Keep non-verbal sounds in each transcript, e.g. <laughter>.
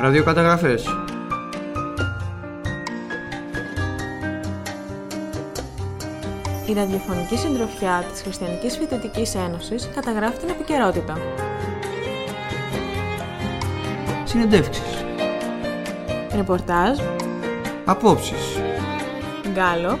Ραδιοκαταγραφές. Η ραδιοφωνική συντροφιά της Χριστιανικής Φοιτητικής Ένωσης καταγράφει την επικαιρότητα. Συνεντεύξεις. Ρεπορτάζ, Απόψεις. γκάλοπ,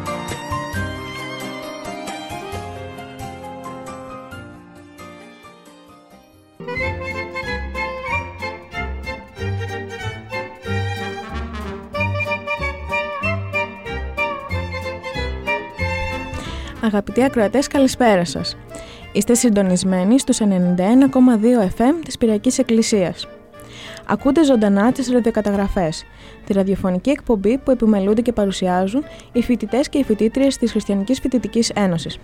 Αγαπητοί ακροατές, καλησπέρα σας. Είστε συντονισμένοι στους 91,2 FM της Πυριακής Εκκλησίας. Ακούτε ζωντανά τις ραδιοκαταγραφές, τη ραδιοφωνική εκπομπή που επιμελούνται και παρουσιάζουν οι φοιτητές και οι φοιτήτριες της Χριστιανικής Φοιτητικής Ένωσης.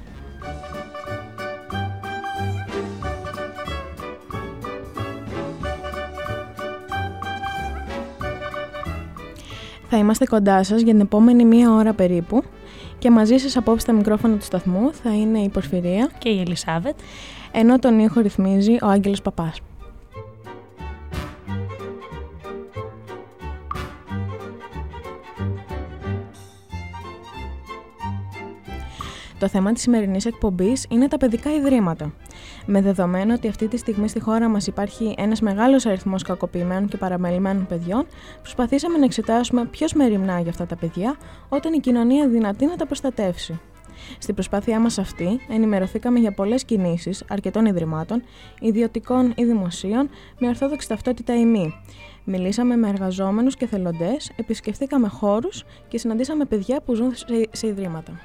Θα είμαστε κοντά σας για την επόμενη μία ώρα περίπου και μαζί σας απόψε τα μικρόφωνα του σταθμού θα είναι η Πορφυρία και η Ελισάβετ. ενώ τον ήχο ρυθμίζει ο Άγγελος Παπάς. Το θέμα της σημερινής εκπομπής είναι τα παιδικά ιδρύματα. Με δεδομένο ότι αυτή τη στιγμή στη χώρα μας υπάρχει ένας μεγάλος αριθμός κακοποιημένων και παραμελημένων παιδιών, προσπαθήσαμε να εξετάσουμε ποιος μεριμνά για αυτά τα παιδιά όταν η κοινωνία δυνατή να τα προστατεύσει. Στην προσπάθειά μας αυτή, ενημερωθήκαμε για πολλές κινήσεις αρκετών ιδρυμάτων, ιδιωτικών ή δημοσίων, με ορθόδοξη ταυτότητα ή μη. Μιλήσαμε με εργαζόμενους και θελοντές, επισκεφθήκαμε χώρους και συναντήσαμε παιδιά που ζουν σε- σε ιδρύματα.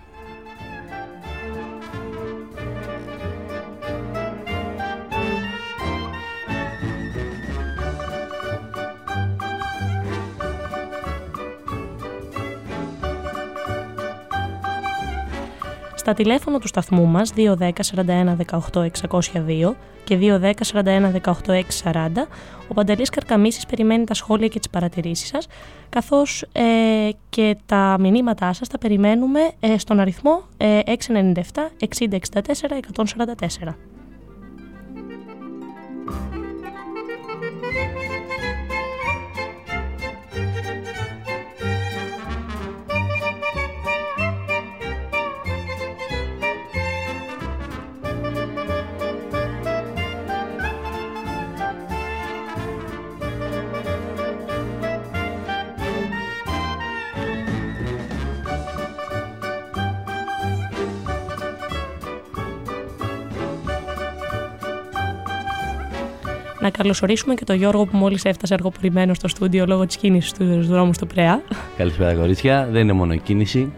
Στα τηλέφωνα του σταθμού μας 210 41 18 602 και 210 41 18 640 ο Παντελής Καρκαμίσης περιμένει τα σχόλια και τις παρατηρήσεις σας καθώς ε, και τα μηνύματά σας τα περιμένουμε ε, στον αριθμό ε, 697 60 64 144. Να καλωσορίσουμε και τον Γιώργο που μόλις έφτασε αργοπορημένο στο στούντιο λόγω της κίνησης του δρόμου στο Πρέα. Καλησπέρα κορίτσια. Δεν είναι μόνο η κίνηση.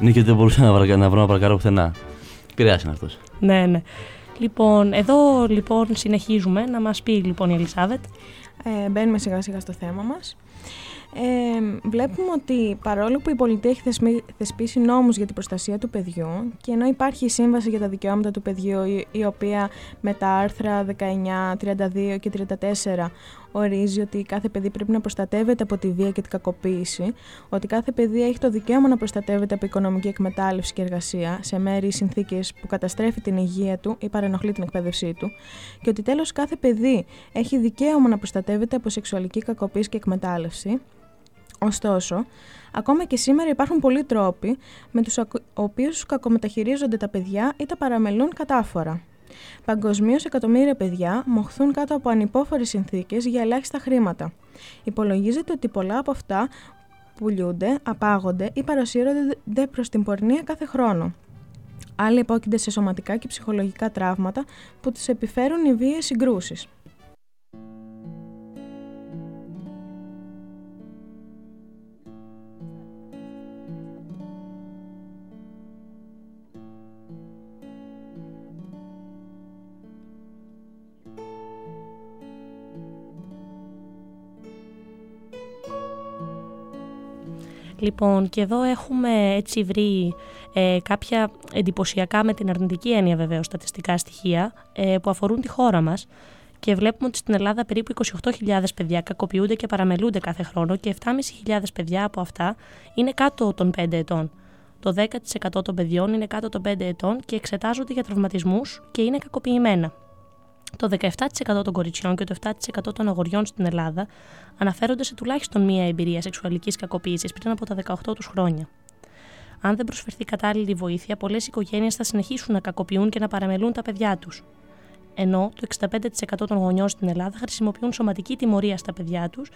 Είναι και ότι δεν μπορούσα να, βρακα- να βρω να παρκάρω πουθενά. Πειράζει είναι αυτός. ναι, ναι. Λοιπόν, εδώ λοιπόν συνεχίζουμε να μας πει λοιπόν η Ελισάβετ Ε, μπαίνουμε σιγά σιγά στο θέμα μας. Ε, βλέπουμε ότι παρόλο που η πολιτεία έχει θεσμι- θεσπίσει νόμους για την προστασία του παιδιού και ενώ υπάρχει η Σύμβαση για τα Δικαιώματα του Παιδιού η, η οποία με τα άρθρα 19, 32 και 34 ορίζει ότι κάθε παιδί πρέπει να προστατεύεται από τη βία και την κακοποίηση, ότι κάθε παιδί έχει το δικαίωμα να προστατεύεται από οικονομική εκμετάλλευση και εργασία σε μέρη ή συνθήκες που καταστρέφει την υγεία του ή παρενοχλεί την εκπαίδευσή του και ότι τέλος κάθε παιδί έχει δικαίωμα να προστατεύεται από σεξουαλική κακοποίηση και εκμετάλλευση. Ωστόσο, ακόμα και σήμερα υπάρχουν πολλοί τρόποι με τους ακο- οποίους κακομεταχειρίζονται τα παιδιά ή τα παραμελούν κατάφορα. Παγκοσμίως εκατομμύρια παιδιά μοχθούν κάτω από ανυπόφορες συνθήκες για ελάχιστα χρήματα. ότι πολλά από αυτά πουλιούνται, απάγονται ή παρασύρονται προς την πορνεία κάθε χρόνο. Άλλοι υπόκεινται σε σωματικά και ψυχολογικά τραύματα που τους επιφέρουν οι βίαιες συγκρούσεις. Λοιπόν, και εδώ έχουμε έτσι βρει ε, κάποια εντυπωσιακά με την αρνητική έννοια βεβαίως στατιστικά στοιχεία ε, που αφορούν τη χώρα μας και βλέπουμε ότι στην Ελλάδα περίπου 28.000 παιδιά κακοποιούνται και παραμελούνται κάθε χρόνο και 7.500 παιδιά από αυτά είναι κάτω των 5 ετών. Το 10% των παιδιών είναι κάτω των 5 ετών και εξετάζονται για τραυματισμούς και είναι κακοποιημένα. Το 17% των κοριτσιών και το 7% των αγοριών στην Ελλάδα αναφέρονται σε τουλάχιστον μία εμπειρία σεξουαλικής κακοποίησης πριν από τα 18 τους χρόνια. Αν δεν προσφερθεί κατάλληλη βοήθεια, πολλές οικογένειες θα συνεχίσουν να κακοποιούν και να παραμελούν τα παιδιά τους. Ενώ το 65% των γονιών στην Ελλάδα χρησιμοποιούν σωματική τιμωρία στα παιδιά τους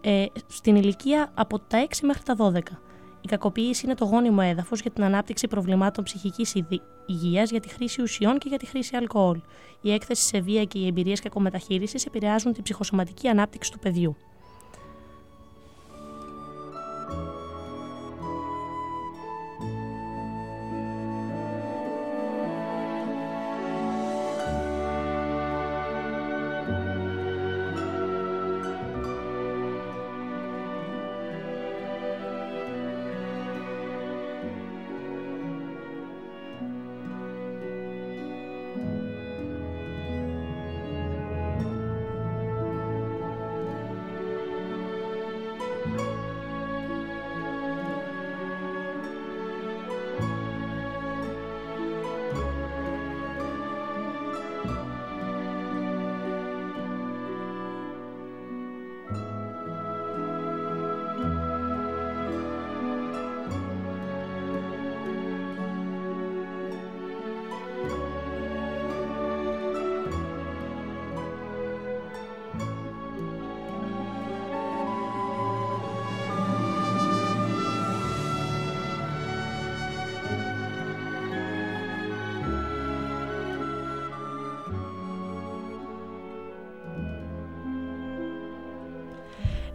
ε, στην ηλικία από τα 6 μέχρι τα 12. Η κακοποίηση είναι το γόνιμο έδαφος για την ανάπτυξη προβλημάτων ψυχικής υγείας, για τη χρήση ουσιών και για τη χρήση αλκοόλ. Η έκθεση σε βία και οι εμπειρίες κακομεταχείρισης επηρεάζουν την ψυχοσωματική ανάπτυξη του παιδιού.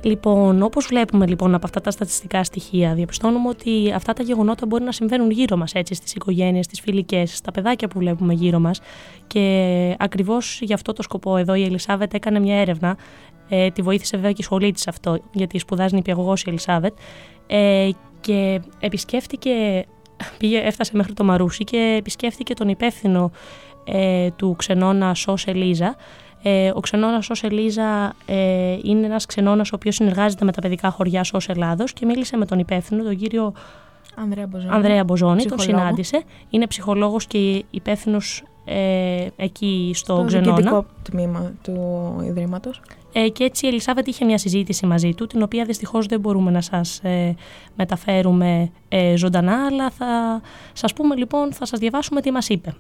Λοιπόν, όπως βλέπουμε λοιπόν από αυτά τα στατιστικά στοιχεία, διαπιστώνουμε ότι αυτά τα γεγονότα μπορεί να συμβαίνουν γύρω μας, έτσι, στις οικογένειες, στις φιλικές, στα παιδάκια που βλέπουμε γύρω μας. Και ακριβώς γι' αυτό το σκοπό εδώ η Ελισάβετ έκανε μια έρευνα. Ε, τη βοήθησε βέβαια και η σχολή της αυτό, γιατί σπουδάζει νηπιαγωγός η Ελισάβετ. Ε, και επισκέφτηκε, πήγε, έφτασε μέχρι το Μαρούσι και επισκέφτηκε τον υπεύθυνο ε, του ξενώνα Σο Ελίζα, ε, ο ξενώνας ω Ελίζα ε, είναι ένας ξενώνας ο οποίος συνεργάζεται με τα παιδικά χωριά ω Ελλάδος και μίλησε με τον υπεύθυνο, τον κύριο Ανδρέα Μποζόνη. Ανδρέα Μποζόνη τον συνάντησε. Είναι ψυχολόγος και υπεύθυνος ε, εκεί στο, στο ξενώνα. Στο τμήμα του Ιδρύματος. Ε, και έτσι η Ελισάβετ είχε μια συζήτηση μαζί του, την οποία δυστυχώς δεν μπορούμε να σας ε, μεταφέρουμε ε, ζωντανά, αλλά θα σας πούμε λοιπόν, θα σας διαβάσουμε τι μας είπε.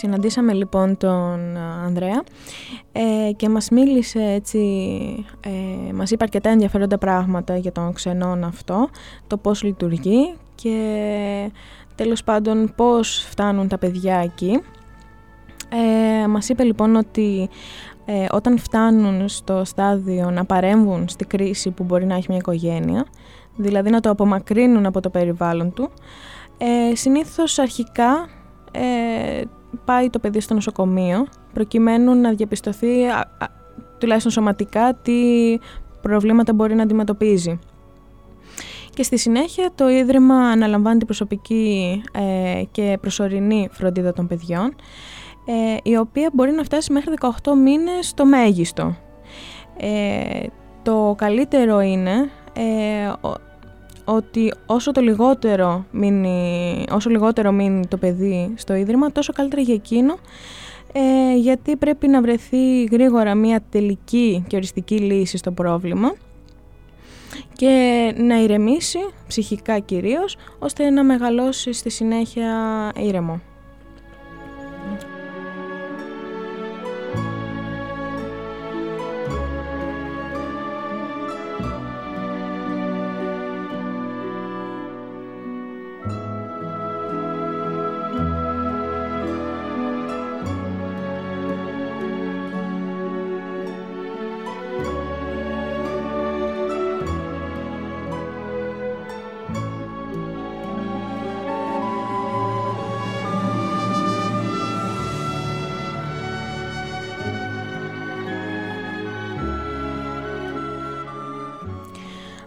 Συναντήσαμε λοιπόν τον Ανδρέα ε, και μας μίλησε έτσι, ε, μας είπε αρκετά ενδιαφέροντα πράγματα για τον ξενόν αυτό, το πώς λειτουργεί και τέλος πάντων πώς φτάνουν τα παιδιά εκεί. Ε, μας είπε λοιπόν ότι ε, όταν φτάνουν στο στάδιο να παρέμβουν στη κρίση που μπορεί να έχει μια οικογένεια, δηλαδή να το απομακρύνουν από το περιβάλλον του, ε, συνήθως αρχικά ε, πάει το παιδί στο νοσοκομείο προκειμένου να διαπιστωθεί τουλάχιστον σωματικά τι προβλήματα μπορεί να αντιμετωπίζει. Και στη συνέχεια το Ίδρυμα αναλαμβάνει την προσωπική ε, και προσωρινή φροντίδα των παιδιών ε, η οποία μπορεί να φτάσει μέχρι 18 μήνες το μέγιστο. Ε, το καλύτερο είναι ότι όσο, το λιγότερο μείνει, όσο λιγότερο μείνει το παιδί στο Ίδρυμα, τόσο καλύτερα για εκείνο, ε, γιατί πρέπει να βρεθεί γρήγορα μια τελική και οριστική λύση στο πρόβλημα και να ηρεμήσει, ψυχικά κυρίως, ώστε να μεγαλώσει στη συνέχεια ήρεμο.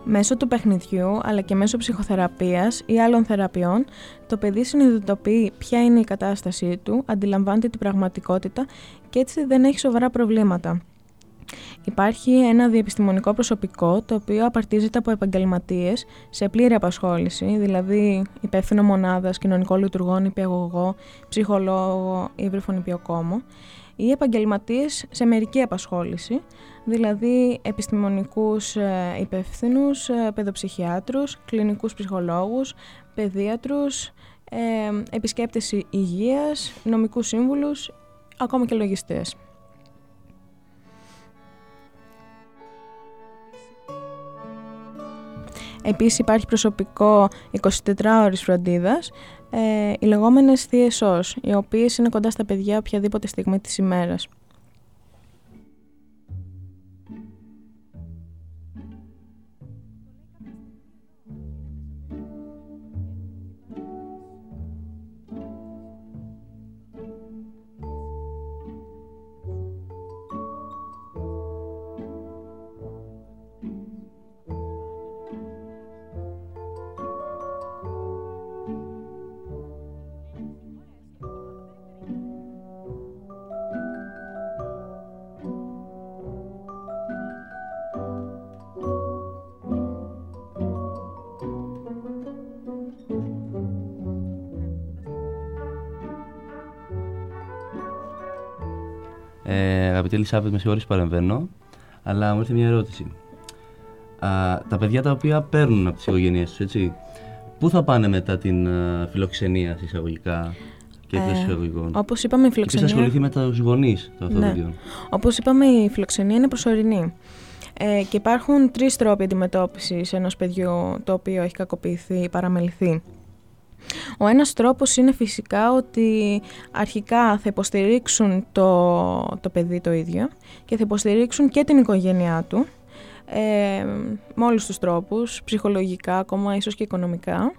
Μέσω του παιχνιδιού αλλά και μέσω ψυχοθεραπείας ή άλλων θεραπείων, το παιδί συνειδητοποιεί ποια είναι η κατάστασή του, αντιλαμβάνεται την πραγματικότητα και έτσι δεν έχει σοβαρά προβλήματα. Υπάρχει ένα διεπιστημονικό προσωπικό το οποίο απαρτίζεται από επαγγελματίες σε πλήρη απασχόληση, δηλαδή υπεύθυνο μονάδας, κοινωνικό λειτουργό, υπηαγωγό, ψυχολόγο ή βρυφονιπιοκόμο, ή επαγγελματίες σε μερική απασχόληση, δηλαδή επιστημονικούς ε, υπεύθυνου, ε, παιδοψυχιάτρους, κλινικούς ψυχολόγους, παιδίατρους, ε, επισκέπτες υγείας, νομικούς σύμβουλους, ακόμα και λογιστές. Επίσης υπάρχει προσωπικό 24 ώρες φροντίδας, ε, οι λεγόμενες θείες οι οποίες είναι κοντά στα παιδιά οποιαδήποτε στιγμή της ημέρας. Αγαπητή Ελισάβετ, με συγχωρείς παρεμβαίνω, αλλά μου ήρθε μια ερώτηση. Α, τα παιδιά τα οποία παίρνουν από τις οικογένειές τους, έτσι, πού θα πάνε μετά την α, φιλοξενία εισαγωγικά και εκτό ε, εισαγωγικών; Όπως είπαμε, η φιλοξενία. Και ασχοληθεί με τους γονείς το αυτό ναι. Όπως είπαμε, η φιλοξενία είναι προσωρινή. Ε, και υπάρχουν τρεις τρόποι αντιμετώπισης ενός παιδιού το οποίο έχει κακοποιηθεί ή παραμεληθεί. Ο ένας τρόπος είναι φυσικά ότι αρχικά θα υποστηρίξουν το, το παιδί το ίδιο και θα υποστηρίξουν και την οικογένειά του ε, με όλους τους τρόπους, ψυχολογικά, ακόμα ίσως και οικονομικα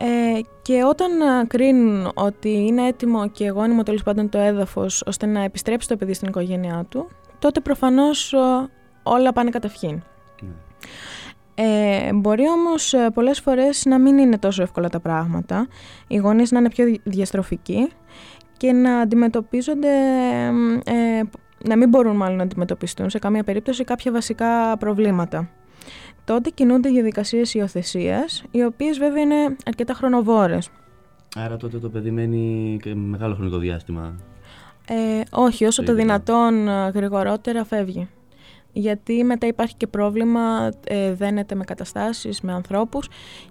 Ε, και όταν κρίνουν ότι είναι έτοιμο και γόνιμο τέλος πάντων το έδαφος ώστε να επιστρέψει το παιδί στην οικογένειά του, τότε προφανώς όλα πάνε κατευχήν. Ναι. Ε, μπορεί όμως ε, πολλές φορές να μην είναι τόσο εύκολα τα πράγματα, οι γονείς να είναι πιο διαστροφικοί και να αντιμετωπίζονται, ε, να μην μπορούν μάλλον να αντιμετωπιστούν σε καμία περίπτωση κάποια βασικά προβλήματα. Τότε κινούνται διαδικασίες υιοθεσίας, οι οποίες βέβαια είναι αρκετά χρονοβόρες. Άρα τότε το παιδί μένει και μεγάλο χρονικό διάστημα. Ε, όχι, όσο το δυνατόν ε, γρηγορότερα φεύγει γιατί μετά υπάρχει και πρόβλημα, ε, δένεται με καταστάσεις, με ανθρώπους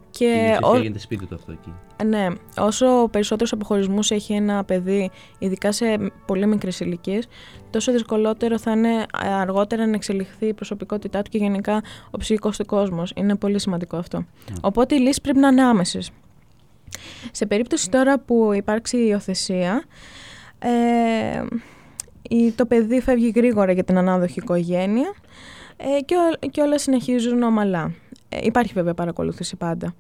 και... Και γίνεται σπίτι του αυτό εκεί. Ναι, όσο περισσότερους αποχωρισμούς έχει ένα παιδί, ειδικά σε πολύ μικρές ηλικίες, τόσο δυσκολότερο θα είναι αργότερα να εξελιχθεί η προσωπικότητά του και γενικά ο ψυχικός του κόσμος. Είναι πολύ σημαντικό αυτό. Ναι. Οπότε οι λύσεις πρέπει να είναι άμεσες. Σε περίπτωση τώρα που υπάρξει υιοθεσία, ε, το παιδί φεύγει γρήγορα για την ανάδοχη οικογένεια ε, και, και όλα συνεχίζουν ομαλά. Ε, υπάρχει βέβαια παρακολούθηση πάντα.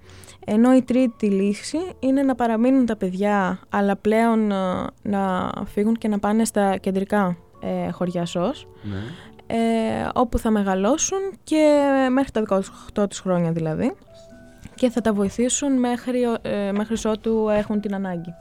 Ενώ η τρίτη λύση είναι να παραμείνουν τα παιδιά, αλλά πλέον ε, να φύγουν και να πάνε στα κεντρικά ε, χωριά ΣΟΣ, ναι. ε, όπου θα μεγαλώσουν και μέχρι τα 18 τους χρόνια δηλαδή και θα τα βοηθήσουν μέχρι, ε, μέχρι ότου έχουν την ανάγκη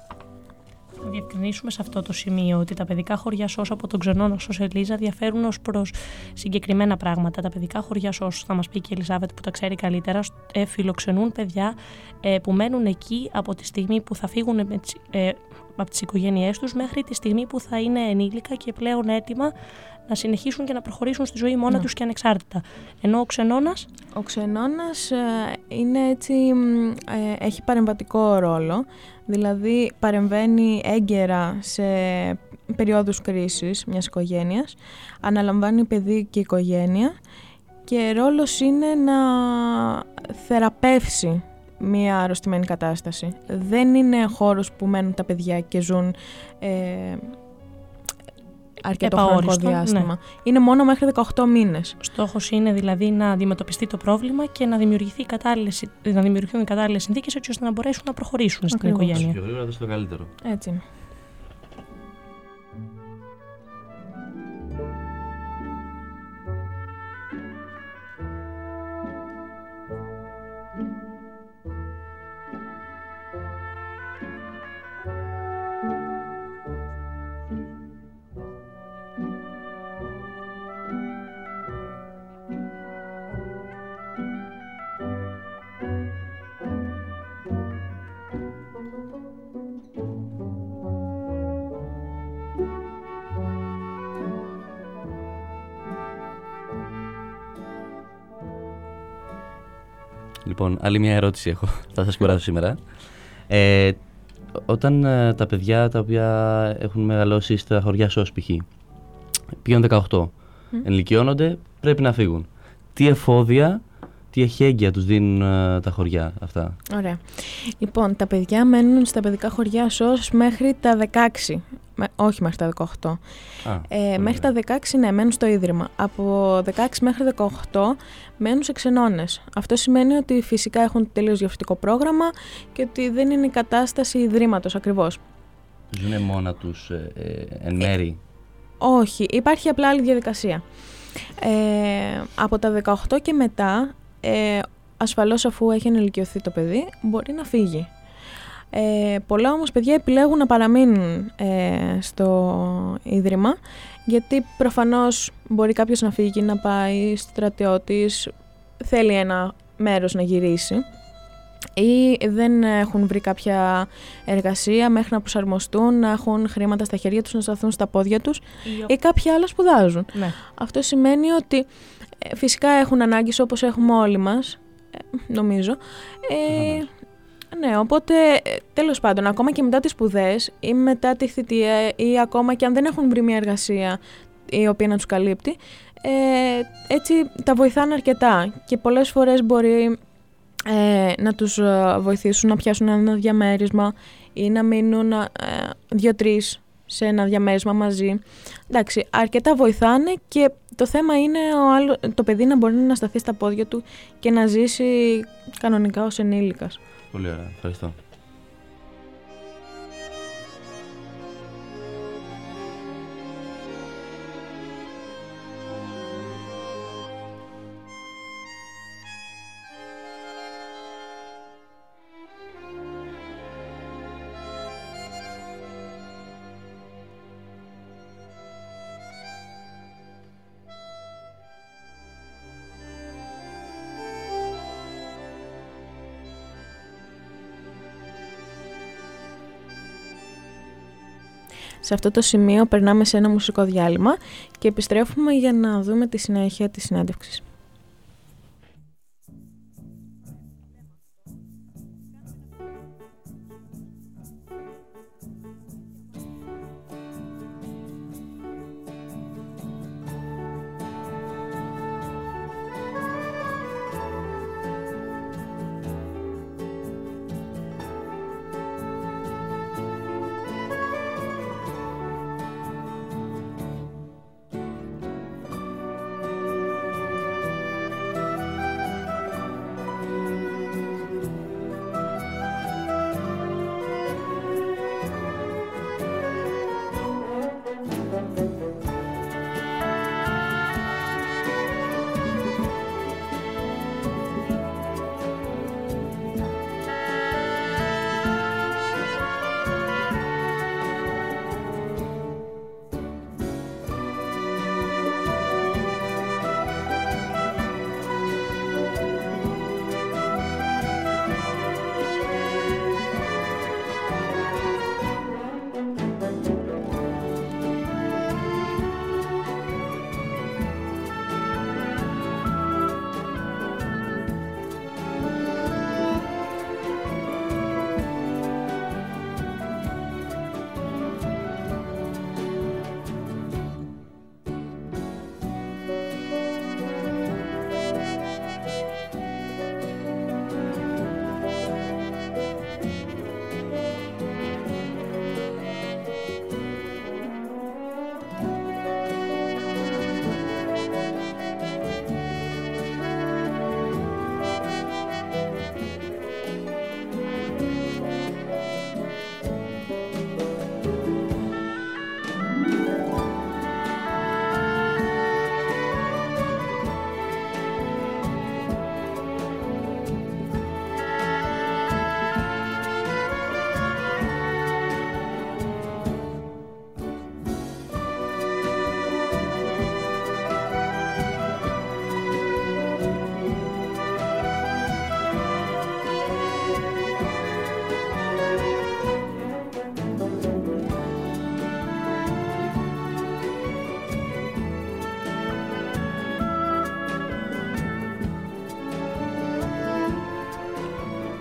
να διευκρινίσουμε σε αυτό το σημείο ότι τα παιδικά χωριά ΣΟΣ από τον ξενό ως Ελίζα διαφέρουν ως προς συγκεκριμένα πράγματα. Τα παιδικά χωριά ΣΟΣ, θα μας πει και η Ελισάβετ που τα ξέρει καλύτερα, ε, φιλοξενούν παιδιά ε, που μένουν εκεί από τη στιγμή που θα φύγουν με ε, από τις οικογένειές τους μέχρι τη στιγμή που θα είναι ενήλικα και πλέον έτοιμα να συνεχίσουν και να προχωρήσουν στη ζωή μόνα ναι. τους και ανεξάρτητα. Ενώ ο ξενώνας... Ο ξενώνας ε, είναι έτσι, ε, έχει παρεμβατικό ρόλο, δηλαδή παρεμβαίνει έγκαιρα σε περιόδους κρίσης μιας οικογένειας, αναλαμβάνει παιδί και οικογένεια και ρόλος είναι να θεραπεύσει μία αρρωστημένη κατάσταση. Δεν είναι χώρος που μένουν τα παιδιά και ζουν ε, αρκετό χρονικό ναι. διάστημα. Είναι μόνο μέχρι 18 μήνες. Στόχος είναι δηλαδή να αντιμετωπιστεί το πρόβλημα και να, δημιουργηθεί να δημιουργηθούν οι κατάλληλες συνθήκες έτσι ώστε να μπορέσουν να προχωρήσουν στην οικογένεια. Πιο γρήγορα, το καλύτερο. Έτσι. Λοιπόν, άλλη μια ερώτηση έχω. <laughs> Θα σας κουράσω σήμερα. Ε, όταν ε, τα παιδιά τα οποία έχουν μεγαλώσει στα χωριά ΣΟΣ π.χ. πήγαν 18, ενηλικιώνονται, πρέπει να φύγουν. Τι εφόδια, τι εχέγγυα τους δίνουν ε, τα χωριά αυτά; Ωραία. Λοιπόν, τα παιδιά μένουν στα παιδικά χωριά ΣΟΣ μέχρι τα 16. Με- όχι μέχρι τα 18. Α, Ε, πολύ μέχρι ωραία. τα 16 ναι, μένουν στο Ίδρυμα. Από 16 μέχρι 18 μένουν σε ξενώνες. Αυτό σημαίνει ότι φυσικά έχουν τελείως διαφορετικό πρόγραμμα και ότι δεν είναι η κατάσταση Ιδρύματος ακριβώς. Ζουνε μόνα τους ε, ε, εν μέρη; Όχι, υπάρχει απλά άλλη διαδικασία. Ε, από τα 18 και μετά, ε, ασφαλώς αφού έχει ενηλικιωθεί το παιδί, μπορεί να φύγει. Ε, πολλά όμως παιδιά επιλέγουν να παραμείνουν ε, στο Ίδρυμα, γιατί προφανώς μπορεί κάποιος να φύγει, να πάει στρατιώτης, θέλει ένα μέρος να γυρίσει ή δεν έχουν βρει κάποια εργασία μέχρι να προσαρμοστούν, να έχουν χρήματα στα χέρια τους, να σταθούν στα πόδια τους ή κάποια άλλα σπουδάζουν. Ναι. Αυτό σημαίνει ότι ε, φυσικά έχουν ανάγκες όπως έχουμε όλοι μας, ε, νομίζω. Ε, Προφανώς. Ναι, οπότε ε, τέλος πάντων, ακόμα και μετά τις σπουδές ή μετά τη θητεία ή ακόμα και αν δεν έχουν βρει μια εργασία η οποία να τους καλύπτει, ε, έτσι τα βοηθάνε αρκετά και πολλές φορές μπορεί ε, να τους ε, βοηθήσουν να πιάσουν ένα διαμέρισμα ή να μείνουν ε, δύο-τρεις σε ένα διαμέρισμα μαζί. Εντάξει, αρκετά βοηθάνε και το θέμα είναι ο άλλος, το παιδί να μπορεί να σταθεί στα πόδια του και να ζήσει κανονικά ως ενήλικας. Πολύ ωραία, ευχαριστώ. Σε αυτό το σημείο περνάμε σε ένα μουσικό διάλειμμα και επιστρέφουμε για να δούμε τη συνέχεια της συνέντευξης.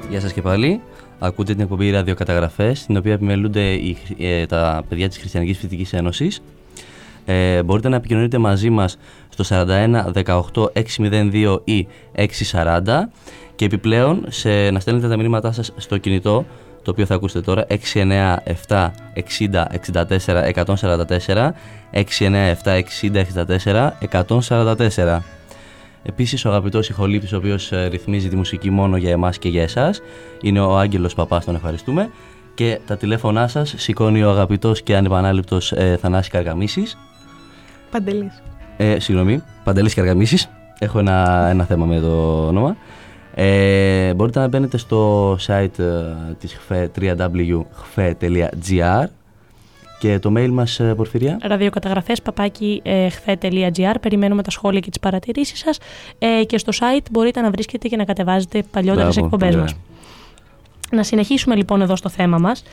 Γεια σας και πάλι. Ακούτε την εκπομπή ραδιοκαταγραφές, στην οποία επιμελούνται οι, ε, τα παιδιά της Χριστιανικής Φοιτητικής Ένωσης. Ε, μπορείτε να επικοινωνείτε μαζί μας στο 41 18 602 ή 640 και επιπλέον σε, να στέλνετε τα μηνύματά σας στο κινητό το οποίο θα ακούσετε τώρα 697 60 64 144 697 60 64 144 Επίσης ο αγαπητός ηχολήπτης ο οποίος ε, ρυθμίζει τη μουσική μόνο για εμάς και για εσάς είναι ο Άγγελος Παπάς, τον ευχαριστούμε. Και τα τηλέφωνά σας σηκώνει ο αγαπητός και ανεπανάληπτος ε, Θανάσης Καργαμίσης. Παντελής. Ε, συγγνώμη, Παντελής Καργαμίσης. Έχω ένα, ένα θέμα με το όνομα. Ε, μπορείτε να μπαίνετε στο site ε, της ΧΦΕ www.hfe.gr και το mail μας, ε, Πορφυρία. Ραδιοκαταγραφές παπάκι ε, χθε.gr. Περιμένουμε τα σχόλια και τις παρατηρήσεις σας. Ε, και στο site μπορείτε να βρίσκετε και να κατεβάζετε παλιότερες Μπράβο, εκπομπές πολύ μας. Να συνεχίσουμε λοιπόν εδώ στο θέμα μας.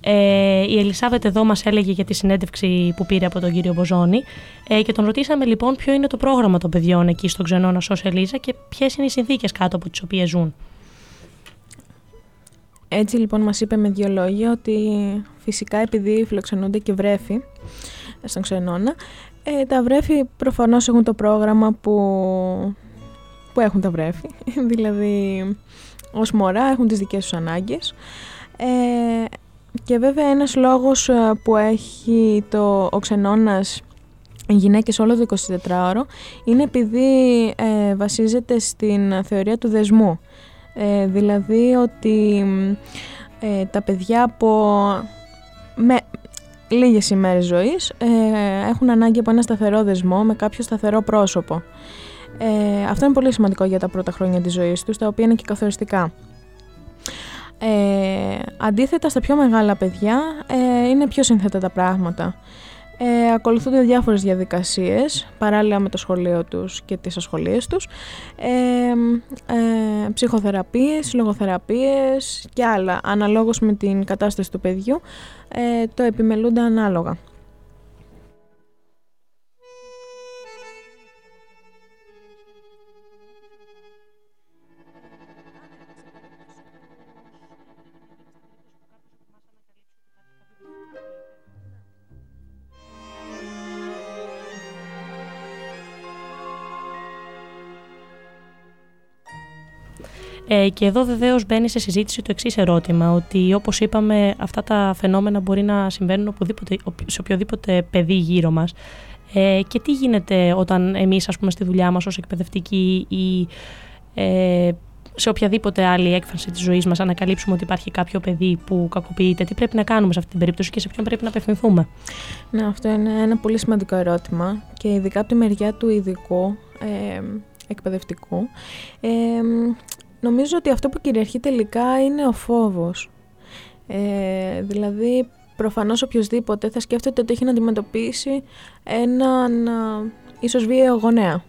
Ε, η Ελισάβετ εδώ μας έλεγε για τη συνέντευξη που πήρε από τον κύριο Μποζόνη ε, και τον ρωτήσαμε λοιπόν ποιο είναι το πρόγραμμα των παιδιών εκεί στο Ξενώνα Σος Ελίζα και ποιες είναι οι συνθήκες κάτω από τις οποίες ζουν. Έτσι λοιπόν μας είπε με δύο λόγια ότι φυσικά επειδή φιλοξενούνται και βρέφη στον ξενώνα, ε, τα βρέφη προφανώς έχουν το πρόγραμμα που, που έχουν τα βρέφη. <laughs> δηλαδή ως μωρά έχουν τις δικές τους ανάγκες. Ε, και βέβαια ένας λόγος ε, που έχει το, ο ξενώνας γυναίκες όλο το 24ωρο είναι επειδή ε, βασίζεται στην θεωρία του δεσμού. Ε, δηλαδή ότι ε, τα παιδιά από με λίγες ημέρες ζωής ε, έχουν ανάγκη από ένα σταθερό δεσμό με κάποιο σταθερό πρόσωπο. Ε, αυτό είναι πολύ σημαντικό για τα πρώτα χρόνια της ζωής τους, τα οποία είναι και καθοριστικά. Ε, αντίθετα στα πιο μεγάλα παιδιά ε, είναι πιο σύνθετα τα πράγματα. Ε, ακολουθούνται διάφορες διαδικασίες παράλληλα με το σχολείο τους και τις ασχολίες τους ε, ε, ψυχοθεραπείες, λογοθεραπείες και άλλα αναλόγως με την κατάσταση του παιδιού ε, το επιμελούνται ανάλογα. Ε, και εδώ βεβαίως μπαίνει σε συζήτηση το εξής ερώτημα, ότι όπως είπαμε αυτά τα φαινόμενα μπορεί να συμβαίνουν οπουδήποτε, σε οποιοδήποτε παιδί γύρω μας. Ε, και τι γίνεται όταν εμείς ας πούμε στη δουλειά μας ως εκπαιδευτικοί ή ε, σε οποιαδήποτε άλλη έκφραση της ζωής μας ανακαλύψουμε ότι υπάρχει κάποιο παιδί που κακοποιείται, τι πρέπει να κάνουμε σε αυτή την περίπτωση και σε ποιον πρέπει να απευθυνθούμε; Ναι, αυτό είναι ένα πολύ σημαντικό ερώτημα και ειδικά από τη μεριά του ειδικού ε, εκπαιδευτικού. Ε, νομίζω ότι αυτό που κυριαρχεί τελικά είναι ο φόβος. Ε, δηλαδή, προφανώς οποιοδήποτε θα σκέφτεται ότι έχει να αντιμετωπίσει έναν α, ίσως βίαιο γονέα.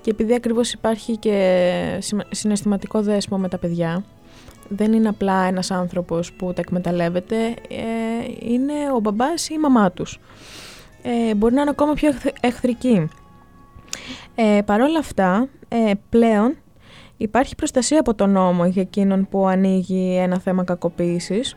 Και επειδή ακριβώς υπάρχει και συναισθηματικό δέσμο με τα παιδιά, δεν είναι απλά ένας άνθρωπος που τα εκμεταλλεύεται, ε, είναι ο μπαμπάς ή η μαμά τους. Ε, μπορεί να είναι ακόμα πιο εχθρική. Ε, Παρ' όλα αυτά, ε, πλέον υπάρχει προστασία από τον νόμο για εκείνον που ανοίγει ένα θέμα κακοποίησης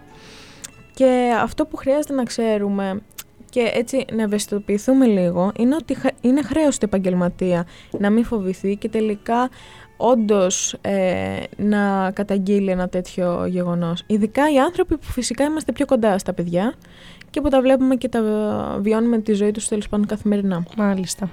και αυτό που χρειάζεται να ξέρουμε και έτσι να ευαισθητοποιηθούμε λίγο είναι ότι είναι χρέος του επαγγελματία να μην φοβηθεί και τελικά όντως ε, να καταγγείλει ένα τέτοιο γεγονός. Ειδικά οι άνθρωποι που φυσικά είμαστε πιο κοντά στα παιδιά και που τα βλέπουμε και τα βιώνουμε τη ζωή τους τέλος πάντων καθημερινά. Μάλιστα.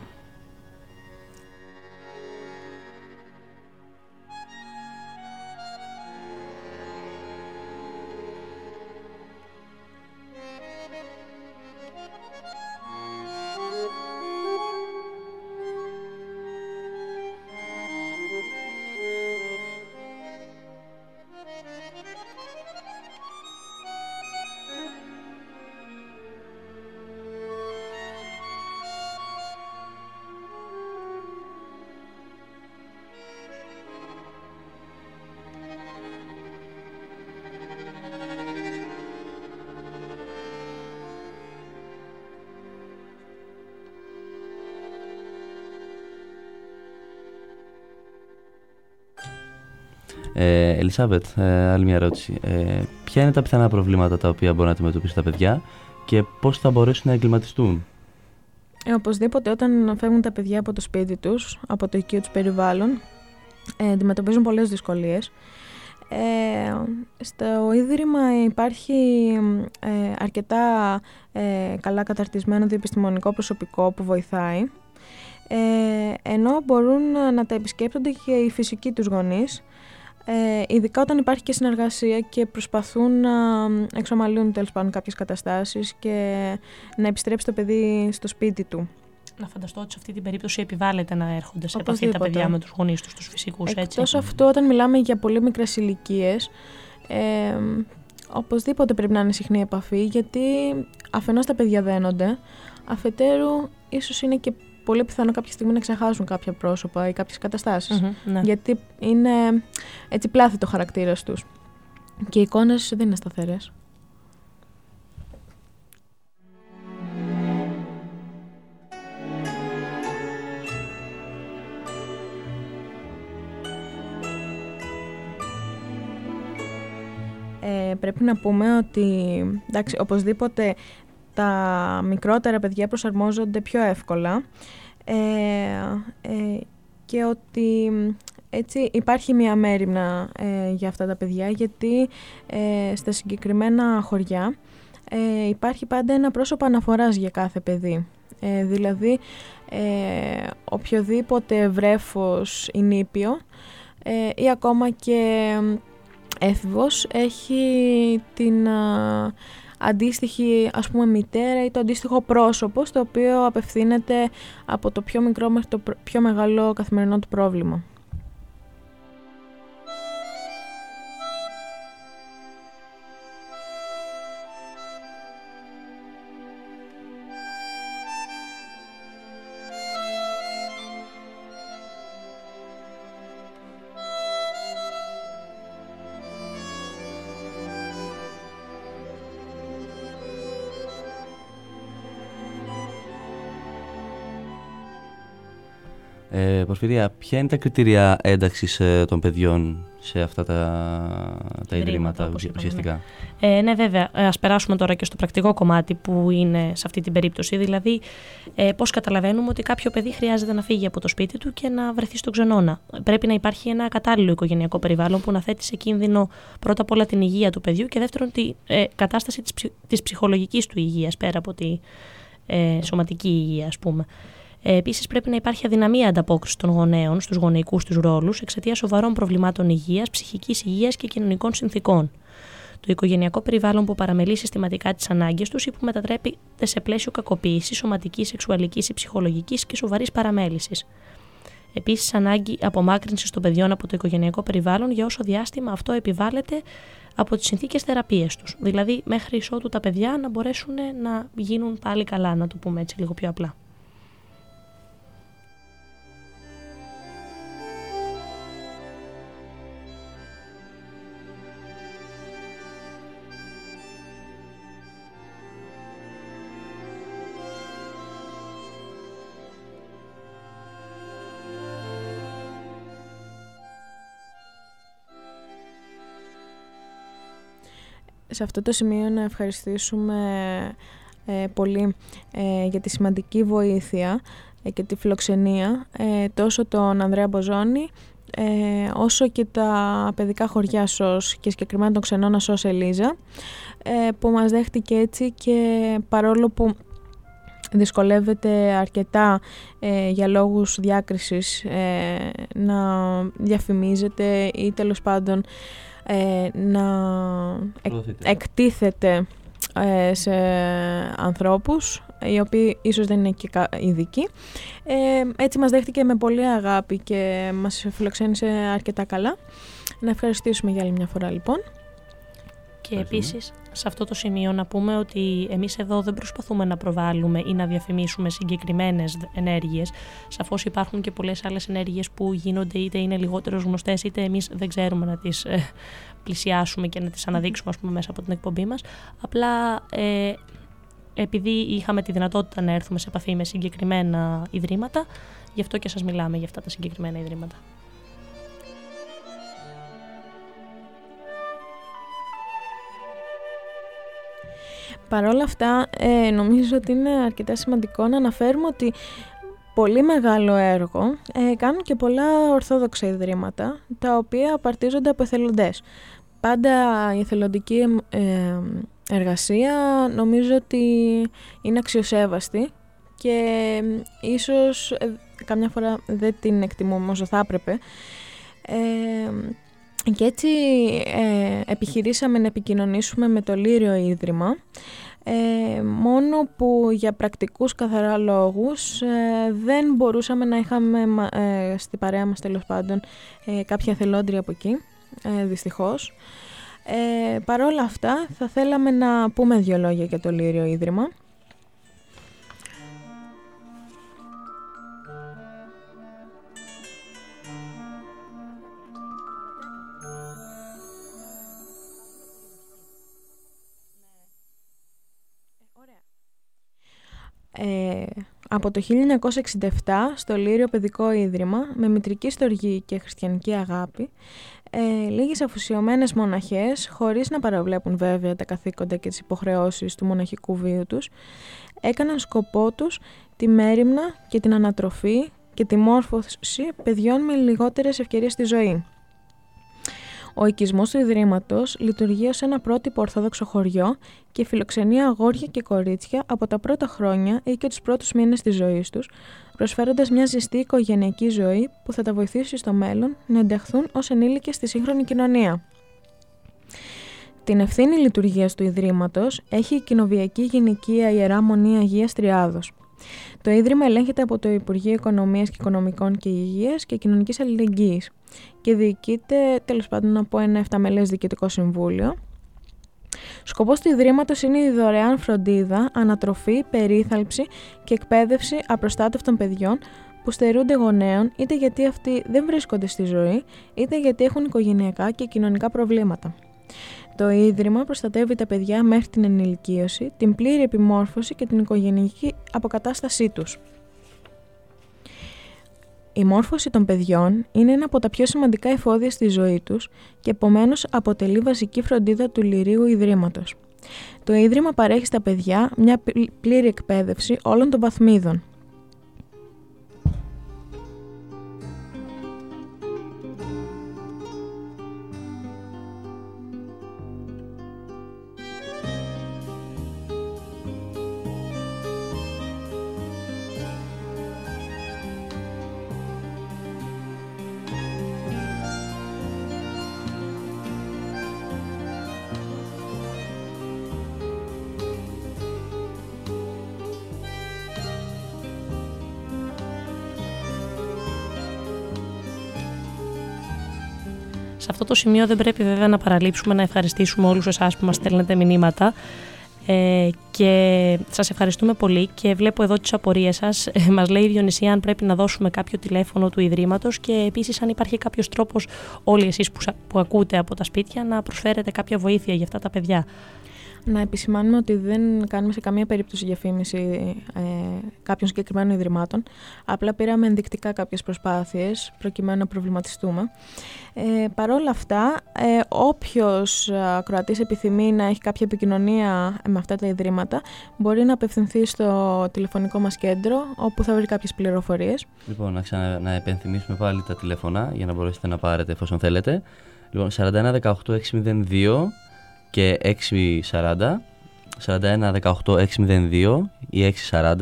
Ελισάβετ, ε, άλλη μια ερώτηση. Ε, ποια είναι τα πιθανά προβλήματα τα οποία μπορεί να αντιμετωπίσουν τα παιδιά και πώς θα μπορέσουν να εγκληματιστούν; Ε, οπωσδήποτε όταν φεύγουν τα παιδιά από το σπίτι τους, από το οικείο τους περιβάλλον, ε, αντιμετωπίζουν πολλές δυσκολίες. Ε, στο Ίδρυμα υπάρχει ε, αρκετά ε, καλά καταρτισμένο διεπιστημονικό προσωπικό που βοηθάει ε, ενώ μπορούν να τα επισκέπτονται και οι φυσικοί τους γονείς ε, ειδικά όταν υπάρχει και συνεργασία και προσπαθούν να εξομαλύνουν τέλος πάντων κάποιες καταστάσεις και να επιστρέψει το παιδί στο σπίτι του. Να φανταστώ ότι σε αυτή την περίπτωση επιβάλλεται να έρχονται σε επαφή τα παιδιά με τους γονείς τους, τους φυσικούς, έτσι. Εκτός αυτού, όταν μιλάμε για πολύ μικρές ηλικίες. Ε, οπωσδήποτε πρέπει να είναι συχνή επαφή, γιατί αφενός τα παιδιά δένονται, αφετέρου ίσως είναι και πολύ πιθανό κάποια στιγμή να ξεχάσουν κάποια πρόσωπα ή κάποιες ναι. Γιατί είναι έτσι πλάθη το χαρακτήρα τους. Και οι εικόνες δεν είναι σταθερές. Ε, πρέπει να πούμε ότι εντάξει, οπωσδήποτε τα μικρότερα παιδιά προσαρμόζονται πιο εύκολα ε, ε, και ότι έτσι υπάρχει μια μέρημνα ε, για αυτά τα παιδιά γιατί στα συγκεκριμένα χωριά υπάρχει πάντα ένα πρόσωπο αναφοράς για κάθε παιδί. δηλαδή οποιοδήποτε βρέφος ή νήπιο ή ακόμα και έφηβος έχει την αντίστοιχη ας πούμε μητέρα ή το αντίστοιχο πρόσωπο στο οποίο απευθύνεται από το πιο μικρό μέχρι το πιο μεγάλο καθημερινό του πρόβλημα. Πορφυρία, ποια είναι τα κριτήρια ένταξης ε, των παιδιών σε αυτά τα, τα ιδρύματα, ουσιαστικά; Ε, ναι, βέβαια. Ε, ας περάσουμε τώρα και στο πρακτικό κομμάτι που είναι σε αυτή την περίπτωση. Δηλαδή, ε, πώς καταλαβαίνουμε ότι κάποιο παιδί χρειάζεται να φύγει από το σπίτι του και να βρεθεί στον ξενώνα. Πρέπει να υπάρχει ένα κατάλληλο οικογενειακό περιβάλλον που να θέτει σε κίνδυνο πρώτα απ' όλα την υγεία του παιδιού και δεύτερον τη ε, κατάσταση της, της ψυχολογικής του υγείας πέρα από τη ε, σωματική υγεία, ας πούμε. Ε, Επίσης, πρέπει να υπάρχει αδυναμία ανταπόκρισης των γονέων στους γονεϊκούς τους ρόλους εξαιτίας σοβαρών προβλημάτων υγείας, ψυχικής υγείας και κοινωνικών συνθήκων. Το οικογενειακό περιβάλλον που παραμελεί συστηματικά τις ανάγκες τους ή που μετατρέπεται σε πλαίσιο κακοποίησης σωματικής, σεξουαλικής ή ψυχολογικής και σοβαρής παραμέλησης. Επίσης, ανάγκη απομάκρυνσης των παιδιών από το οικογενειακό περιβάλλον για όσο διάστημα αυτό επιβάλλεται από τις συνθήκες θεραπείας τους. Δηλαδή, μέχρι ισότου τα παιδιά να μπορέσουν να γίνουν πάλι καλά, να το πούμε έτσι λίγο πιο απλά. Σε αυτό το σημείο να ευχαριστήσουμε ε, πολύ ε, για τη σημαντική βοήθεια ε, και τη φιλοξενία τόσο τον Ανδρέα Μποζόνη όσο και τα παιδικά χωριά ΣΟΣ και συγκεκριμένα τον ξενώνα ΣΟΣ Ελίζα που μας δέχτηκε έτσι και παρόλο που δυσκολεύεται αρκετά για λόγους διάκρισης να διαφημίζεται ή τέλος πάντων ε, να εκτίθεται ε, σε ανθρώπους οι οποίοι ίσως δεν είναι και ειδικοί. Ε, έτσι μας δέχτηκε με πολύ αγάπη και μας φιλοξένησε αρκετά καλά. Να ευχαριστήσουμε για άλλη μια φορά λοιπόν. Και επίσης σε αυτό το σημείο να πούμε ότι εμείς εδώ δεν προσπαθούμε να προβάλλουμε ή να διαφημίσουμε συγκεκριμένες ενέργειες. Σαφώς υπάρχουν και πολλές άλλες ενέργειες που γίνονται είτε είναι λιγότερο γνωστές είτε εμείς δεν ξέρουμε να τις ε, πλησιάσουμε και να τις αναδείξουμε ας πούμε, μέσα από την εκπομπή μας. Απλά ε, επειδή είχαμε τη δυνατότητα να έρθουμε σε επαφή με συγκεκριμένα ιδρύματα, γι' αυτό και σας μιλάμε για αυτά τα συγκεκριμένα ιδρύματα. Παρ' όλα αυτά, ε, νομίζω ότι είναι αρκετά σημαντικό να αναφέρουμε ότι πολύ μεγάλο έργο ε, κάνουν και πολλά ορθόδοξα ιδρύματα, τα οποία απαρτίζονται από εθελοντές. Πάντα η εθελοντική ε, εργασία νομίζω ότι είναι αξιοσέβαστη και ίσως ε, καμιά φορά δεν την εκτιμούμε όσο θα έπρεπε. Και έτσι επιχειρήσαμε να επικοινωνήσουμε με το Λύριο Ίδρυμα ε, μόνο που για πρακτικούς καθαρά λόγους ε, δεν μπορούσαμε να είχαμε ε, στη παρέα μας τέλος πάντων ε, κάποια θελόντρια από εκεί, ε, δυστυχώς. Ε, παρόλα αυτά θα θέλαμε να πούμε δύο λόγια για το Λύριο Ίδρυμα. Ε, από το 1967 στο Λύριο Παιδικό Ίδρυμα με μητρική στοργή και χριστιανική αγάπη ε, λίγες αφουσιωμένες μοναχές χωρίς να παραβλέπουν βέβαια τα καθήκοντα και τις υποχρεώσεις του μοναχικού βίου τους έκαναν σκοπό τους τη μέρημνα και την ανατροφή και τη μόρφωση παιδιών με λιγότερες ευκαιρίες στη ζωή. Ο οικισμός του Ιδρύματος λειτουργεί ως ένα πρότυπο Ορθόδοξο χωριό και φιλοξενεί αγόρια και κορίτσια από τα πρώτα χρόνια ή και τους πρώτους μήνες της ζωής τους, προσφέροντας μια ζεστή οικογενειακή ζωή που θα τα βοηθήσει στο μέλλον να ενταχθούν ως ενήλικες στη σύγχρονη κοινωνία. Την ευθύνη λειτουργίας του Ιδρύματος έχει η Κοινοβιακή Γυναικεία Ιερά Μονή Αγίας Τριάδος. Το Ίδρυμα ελέγχεται από το Υπουργείο Οικονομίας και Οικονομικών και Υγείας και Κοινωνικής Αλληλεγγύης και διοικείται τέλος πάντων από ένα 7 διοικητικό συμβούλιο. Σκοπός του Ιδρύματος είναι η δωρεάν φροντίδα, ανατροφή, περίθαλψη και εκπαίδευση απροστάτευτων παιδιών που στερούνται γονέων είτε γιατί αυτοί δεν βρίσκονται στη ζωή, είτε γιατί έχουν οικογενειακά και κοινωνικά προβλήματα. Το Ίδρυμα προστατεύει τα παιδιά μέχρι την ενηλικίωση, την πλήρη επιμόρφωση και την οικογενειακή αποκατάστασή τους. Η μόρφωση των παιδιών είναι ένα από τα πιο σημαντικά εφόδια στη ζωή τους και επομένως αποτελεί βασική φροντίδα του Λυρίου Ιδρύματος. Το Ίδρυμα παρέχει στα παιδιά μια πλήρη εκπαίδευση όλων των βαθμίδων, αυτό το σημείο δεν πρέπει βέβαια να παραλείψουμε να ευχαριστήσουμε όλους εσάς που μας στέλνετε μηνύματα ε, και σας ευχαριστούμε πολύ και βλέπω εδώ τις απορίες σας. Ε, μας λέει η Διονυσία αν πρέπει να δώσουμε κάποιο τηλέφωνο του Ιδρύματος και επίσης αν υπάρχει κάποιος τρόπος όλοι εσείς που, που ακούτε από τα σπίτια να προσφέρετε κάποια βοήθεια για αυτά τα παιδιά να επισημάνουμε ότι δεν κάνουμε σε καμία περίπτωση διαφήμιση ε, κάποιων συγκεκριμένων ιδρυμάτων. Απλά πήραμε ενδεικτικά κάποιες προσπάθειες προκειμένου να προβληματιστούμε. Ε, Παρ' όλα αυτά, ε, όποιος ακροατής επιθυμεί να έχει κάποια επικοινωνία με αυτά τα ιδρύματα μπορεί να απευθυνθεί στο τηλεφωνικό μας κέντρο όπου θα βρει κάποιες πληροφορίες. Λοιπόν, να, ξανα, να επενθυμίσουμε πάλι τα τηλέφωνα για να μπορέσετε να πάρετε εφόσον θέλετε. Λοιπόν, 41 18 602 και 640, 41 18 602 ή 640.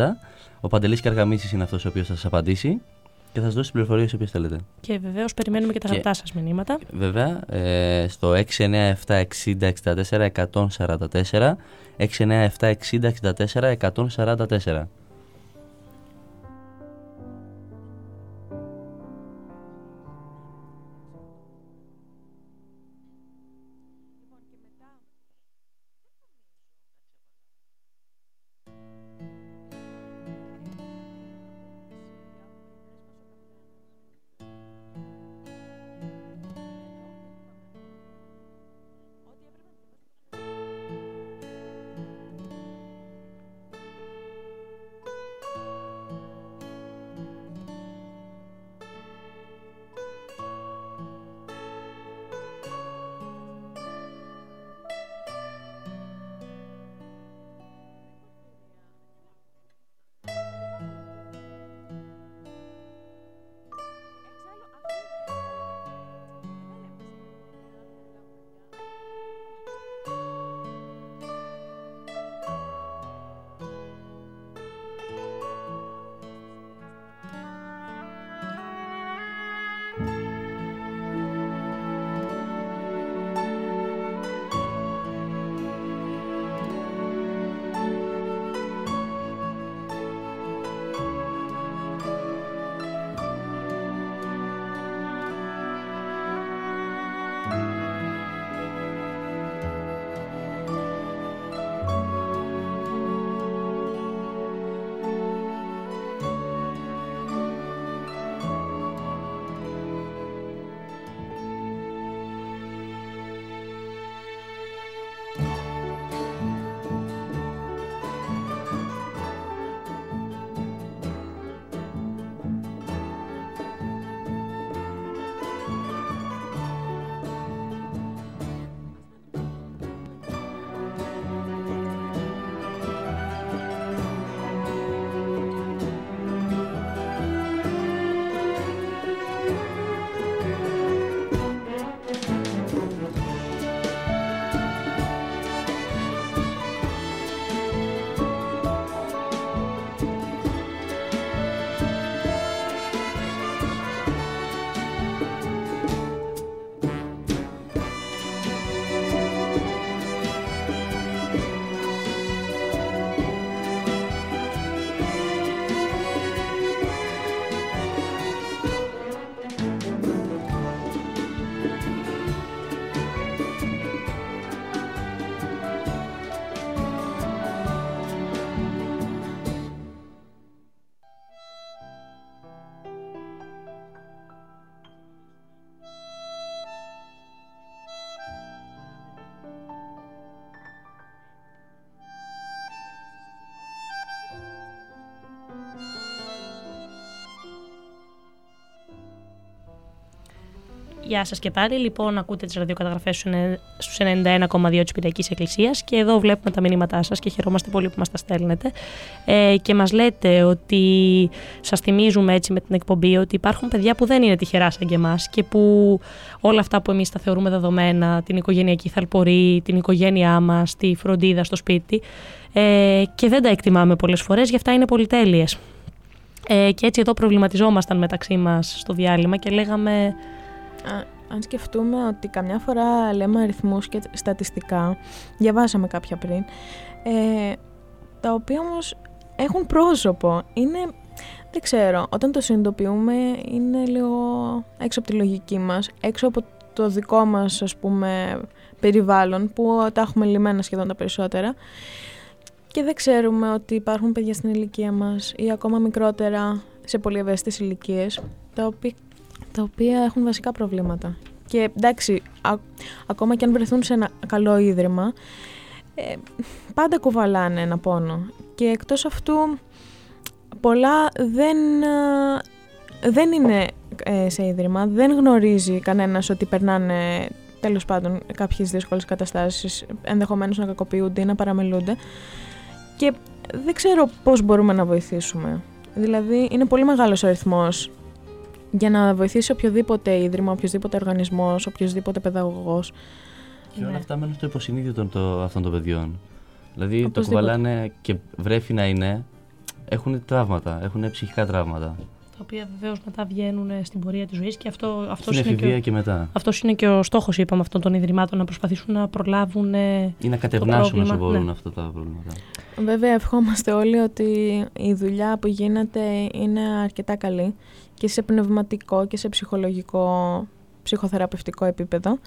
Ο Παντελής Καργαμίσης είναι αυτός ο οποίος θα σας απαντήσει και θα σας δώσει τις πληροφορίες οποίες θέλετε. Και βεβαίως περιμένουμε και τα γραπτά σας μηνύματα. Βέβαια, ε, στο 697 60 Γεια σας και πάλι. Λοιπόν, ακούτε τις ραδιοκαταγραφές στους 91,2 της Πυριακής Εκκλησίας και εδώ βλέπουμε τα μηνύματά σας και χαιρόμαστε πολύ που μας τα στέλνετε. Ε, και μας λέτε ότι σας θυμίζουμε έτσι με την εκπομπή ότι υπάρχουν παιδιά που δεν είναι τυχερά σαν και εμάς και που όλα αυτά που εμείς τα θεωρούμε δεδομένα, την οικογενειακή θαλπορή, την οικογένειά μας, τη φροντίδα στο σπίτι ε, και δεν τα εκτιμάμε πολλές φορές, γι' αυτά είναι πολυτέλειες. Ε, και έτσι εδώ προβληματιζόμασταν μεταξύ μας στο διάλειμμα και λέγαμε αν σκεφτούμε ότι καμιά φορά λέμε αριθμούς και στατιστικά, διαβάσαμε κάποια πριν, ε, τα οποία όμως έχουν πρόσωπο. Είναι, δεν ξέρω, όταν το συνειδητοποιούμε είναι λίγο έξω από τη λογική μας, έξω από το δικό μας ας πούμε περιβάλλον που τα έχουμε λυμμένα σχεδόν τα περισσότερα και δεν ξέρουμε ότι υπάρχουν παιδιά στην ηλικία μας ή ακόμα μικρότερα σε πολύ ευαίσθητες ηλικίες τα οποία τα οποία έχουν βασικά προβλήματα. Και εντάξει, ακόμα και αν βρεθούν σε ένα καλό ίδρυμα, ε, πάντα κουβαλάνε ένα πόνο. Και εκτός αυτού, πολλά δεν, ε, δεν είναι ε, σε ίδρυμα, δεν γνωρίζει κανένας ότι περνάνε τέλος πάντων κάποιες δύσκολες καταστάσεις, ενδεχομένως να κακοποιούνται ή να παραμελούνται. Και δεν ξέρω πώς μπορούμε να βοηθήσουμε. Δηλαδή, είναι πολύ μεγάλος ο αριθμός για να βοηθήσει οποιοδήποτε ίδρυμα, οποιοδήποτε οργανισμός, οποιοδήποτε παιδαγωγός. Και όλα ναι. αυτά μένουν στο υποσυνείδητο των, το, αυτών των παιδιών. Δηλαδή το κουβαλάνε και βρέφει να είναι, έχουν τραύματα, έχουν ψυχικά τραύματα. Τα οποία βεβαίως μετά βγαίνουν στην πορεία της ζωής και αυτό αυτός είναι, και, και μετά. Αυτός είναι και ο στόχος, είπαμε, αυτών των ιδρυμάτων, να προσπαθήσουν να προλάβουν. ή να κατευνάσουν όσο μπορούν ναι. αυτά τα προβλήματα. Βέβαια, ευχόμαστε όλοι ότι η δουλειά που γίνεται είναι αρκετά καλή και σε πνευματικό και σε ψυχολογικό, ψυχοθεραπευτικό επίπεδο.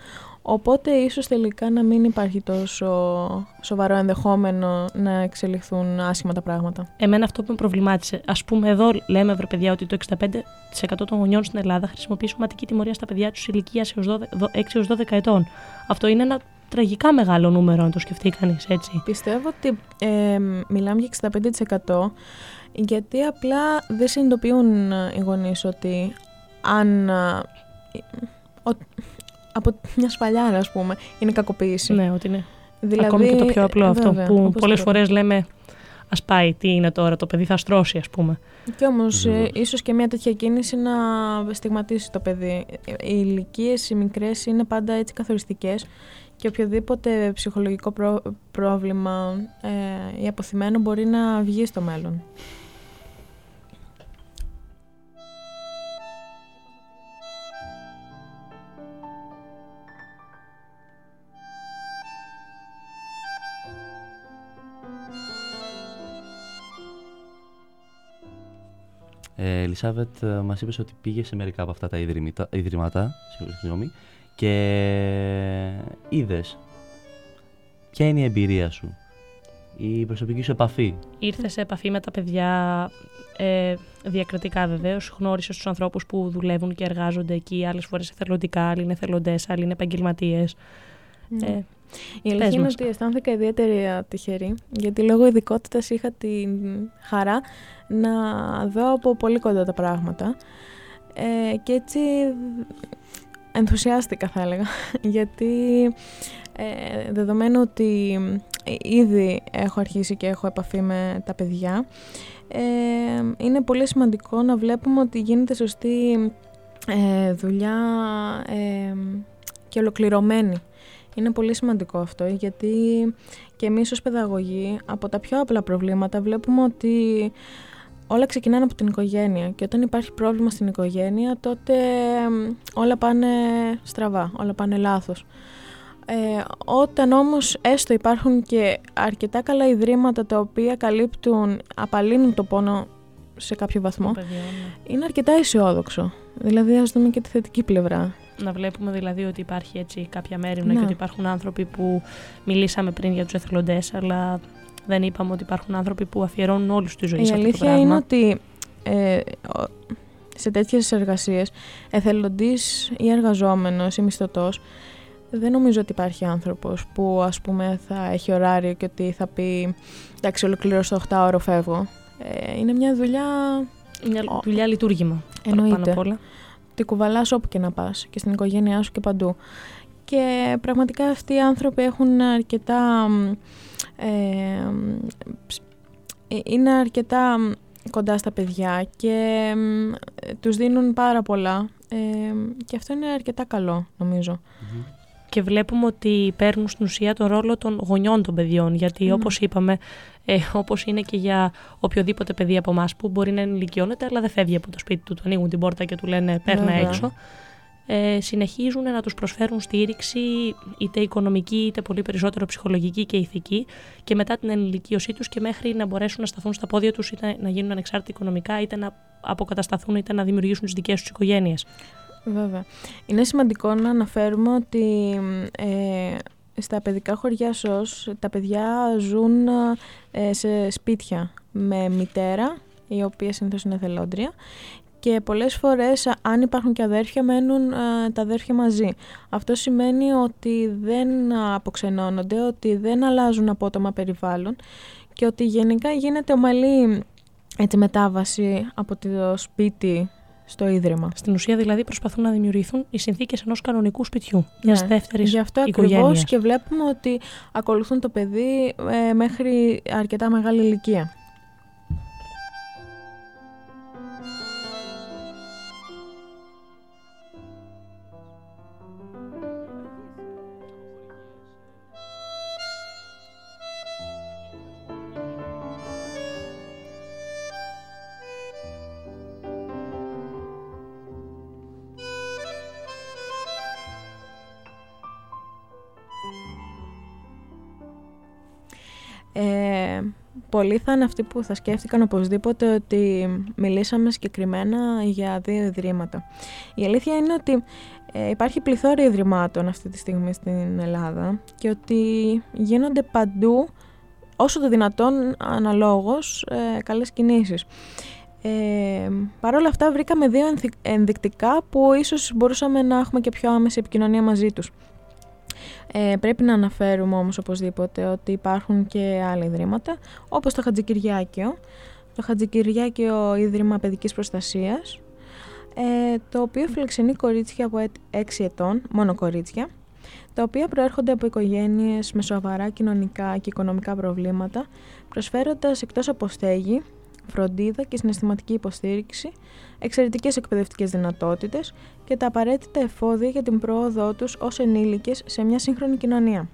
Οπότε ίσως τελικά να μην υπάρχει τόσο σοβαρό ενδεχόμενο να εξελιχθούν άσχημα τα πράγματα. Εμένα αυτό που με προβλημάτισε, ας πούμε εδώ λέμε βρε παιδιά ότι το 65% των γονιών στην Ελλάδα χρησιμοποιεί σωματική τιμωρία στα παιδιά τους ηλικία 6 έως 12 ετών. Αυτό είναι ένα τραγικά μεγάλο νούμερο αν το σκεφτεί κανείς έτσι. Πιστεύω ότι ε, μιλάμε για 65% γιατί απλά δεν συνειδητοποιούν ε, οι γονείς ότι αν ε, από μιας σπαλιάρα ας πούμε είναι κακοποίηση. Ναι, ότι είναι. Δηλαδή, Ακόμη και το πιο απλό αυτό που πολλές φορές λέμε ας πάει, τι είναι τώρα, το παιδί θα στρώσει, ας πούμε. Και όμως, ε, ίσως και μια τέτοια κίνηση να στιγματίσει το παιδί. Οι ηλικίες, οι μικρές είναι πάντα έτσι καθοριστικές και οποιοδήποτε ψυχολογικό πρόβλημα ε, ή αποθυμένο μπορεί να βγει στο μέλλον. Ε, Ελισάβετ, ε, μας είπες ότι πήγες σε μερικά από αυτά τα ιδρύματα συγγνώμη, και είδες. Ποια είναι η εμπειρία σου, η προσωπική σου επαφή; Ήρθες σε επαφή με τα παιδιά ε, διακριτικά βεβαίως, γνώρισες τους ανθρώπους που δουλεύουν και εργάζονται εκεί, άλλες φορές εθελοντικά, άλλοι είναι εθελοντές, άλλοι είναι επαγγελματίες. Ναι. Ε, η αλήθεια είναι ότι αισθάνθηκα ιδιαίτερη τυχερή, γιατί λόγω ειδικότητας είχα τη χαρά να δω από πολύ κοντά τα πράγματα. Ε, και έτσι ενθουσιάστηκα θα έλεγα, <laughs> γιατί ε, δεδομένου ότι ήδη έχω αρχίσει και έχω επαφή με τα παιδιά, ε, είναι πολύ σημαντικό να βλέπουμε ότι γίνεται σωστή ε, δουλειά ε, και ολοκληρωμένη. Είναι πολύ σημαντικό αυτό γιατί και εμείς ως παιδαγωγοί από τα πιο απλά προβλήματα βλέπουμε ότι όλα ξεκινάνε από την οικογένεια και όταν υπάρχει πρόβλημα στην οικογένεια τότε όλα πάνε στραβά, όλα πάνε λάθος. Ε, όταν όμως έστω υπάρχουν και αρκετά καλά ιδρύματα τα οποία καλύπτουν, απαλύνουν το πόνο σε κάποιο βαθμό, ναι. είναι αρκετά αισιόδοξο. Δηλαδή ας δούμε και τη θετική πλευρά. Να βλέπουμε δηλαδή ότι υπάρχει έτσι κάποια μέρη ναι. και ότι υπάρχουν άνθρωποι που μιλήσαμε πριν για τους εθελοντές αλλά δεν είπαμε ότι υπάρχουν άνθρωποι που αφιερώνουν όλους τη ζωή Η αλήθεια είναι ότι ε, σε τέτοιες εργασίες εθελοντής ή εργαζόμενος ή μισθωτός δεν νομίζω ότι υπάρχει άνθρωπος που ας πούμε θα έχει ωράριο και ότι θα πει εντάξει ολοκληρώσω το 8 ώρο φεύγω. Ε, είναι μια δουλειά... Μια δουλειά λειτουργήμα. Εννοείται. Πάνω απ' όλα. τη κουβαλάς όπου και να πας και στην οικογένειά σου και παντού. Και πραγματικά αυτοί οι άνθρωποι έχουν αρκετά... Ε, είναι αρκετά κοντά στα παιδιά και τους δίνουν πάρα πολλά. Ε, και αυτό είναι αρκετά καλό Και βλέπουμε ότι παίρνουν στην ουσία τον ρόλο των γονιών των παιδιών γιατί όπως είπαμε ε, όπως είναι και για οποιοδήποτε παιδί από εμάς που μπορεί να ενηλικιώνεται αλλά δεν φεύγει από το σπίτι του, του ανοίγουν την πόρτα και του λένε παίρνα έξω ε, συνεχίζουν να τους προσφέρουν στήριξη είτε οικονομική είτε πολύ περισσότερο ψυχολογική και ηθική και μετά την ενηλικίωσή τους και μέχρι να μπορέσουν να σταθούν στα πόδια τους είτε να γίνουν ανεξάρτητοι οικονομικά είτε να αποκατασταθούν είτε να δημιουργήσουν τις δικές τους οικογένειες. Βέβαια. Είναι σημαντικό να αναφέρουμε ότι ε, στα παιδικά χωριά ΣΟΣ τα παιδιά ζουν ε, σε σπίτια με μητέρα η οποία συνήθως είναι θελόντρια και πολλές φορές αν υπάρχουν και αδέρφια μένουν ε, τα αδέρφια μαζί. Αυτό σημαίνει ότι δεν αποξενώνονται, ότι δεν αλλάζουν απότομα περιβάλλον και ότι γενικά γίνεται ομαλή έτσι, μετάβαση από το σπίτι στο ίδρυμα. Στην ουσία δηλαδή προσπαθούν να δημιουργηθούν οι συνθήκες ενός κανονικού σπιτιού, ναι. μιας δεύτερης Γι' αυτό ακριβώς και βλέπουμε ότι ακολουθούν το παιδί ε, μέχρι αρκετά μεγάλη ηλικία. Πολλοί θα είναι αυτοί που θα σκέφτηκαν οπωσδήποτε ότι μιλήσαμε συγκεκριμένα για δύο ιδρύματα. Η αλήθεια είναι ότι ε, υπάρχει πληθώρα ιδρυμάτων αυτή τη στιγμή στην Ελλάδα και ότι γίνονται παντού όσο το δυνατόν αναλόγως ε, καλές κινήσεις. Ε, Παρ' όλα αυτά βρήκαμε δύο ενδεικτικά που ίσως μπορούσαμε να έχουμε και πιο άμεση επικοινωνία μαζί τους. Ε, πρέπει να αναφέρουμε όμως οπωσδήποτε ότι υπάρχουν και άλλα ιδρύματα, όπως το Χατζικυριάκιο, το Χατζικυριάκιο Ίδρυμα Παιδικής Προστασίας, ε, το οποίο φιλοξενεί κορίτσια από 6 ετών, μόνο κορίτσια, τα οποία προέρχονται από οικογένειες με σοβαρά κοινωνικά και οικονομικά προβλήματα, προσφέροντας εκτός από στέγη, φροντίδα και συναισθηματική υποστήριξη, εξαιρετικές εκπαιδευτικές δυνατότητες και τα απαραίτητα εφόδια για την πρόοδό τους ως ενήλικες σε μια σύγχρονη κοινωνία.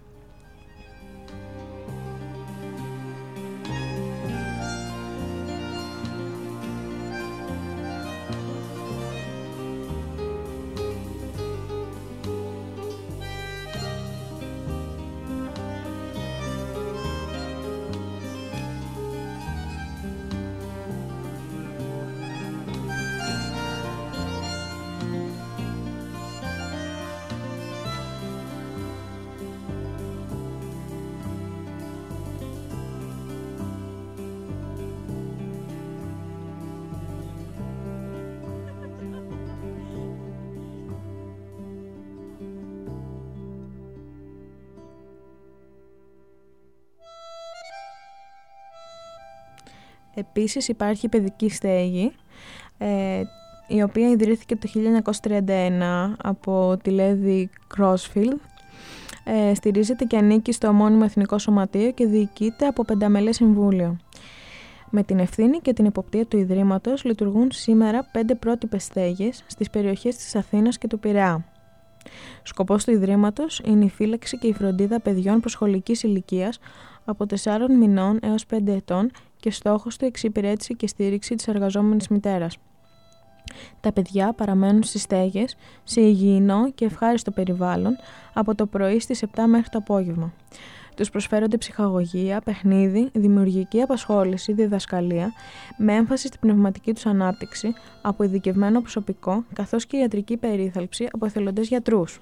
Επίσης υπάρχει η παιδική στέγη, ε, η οποία ιδρύθηκε το 1931 από τη Λέδη Κρόσφιλ. Ε, στηρίζεται και ανήκει στο ομώνυμο Εθνικό Σωματείο και διοικείται από πενταμελέ συμβούλιο. Με την ευθύνη και την υποπτία του Ιδρύματος λειτουργούν σήμερα πέντε πρότυπες στέγες στις περιοχές της Αθήνας και του Πειραιά. Σκοπός του Ιδρύματος είναι η φύλαξη και η φροντίδα παιδιών προσχολικής ηλικίας από 4 μηνών έως 5 ετών και στόχος του εξυπηρέτηση και στήριξη της εργαζόμενης μητέρας. Τα παιδιά παραμένουν στις στέγες, σε υγιεινό και ευχάριστο περιβάλλον από το πρωί στις 7 μέχρι το απόγευμα. Τους προσφέρονται ψυχαγωγία, παιχνίδι, δημιουργική απασχόληση, διδασκαλία, με έμφαση στην πνευματική τους ανάπτυξη από ειδικευμένο προσωπικό, καθώς και ιατρική περίθαλψη από εθελοντές γιατρούς.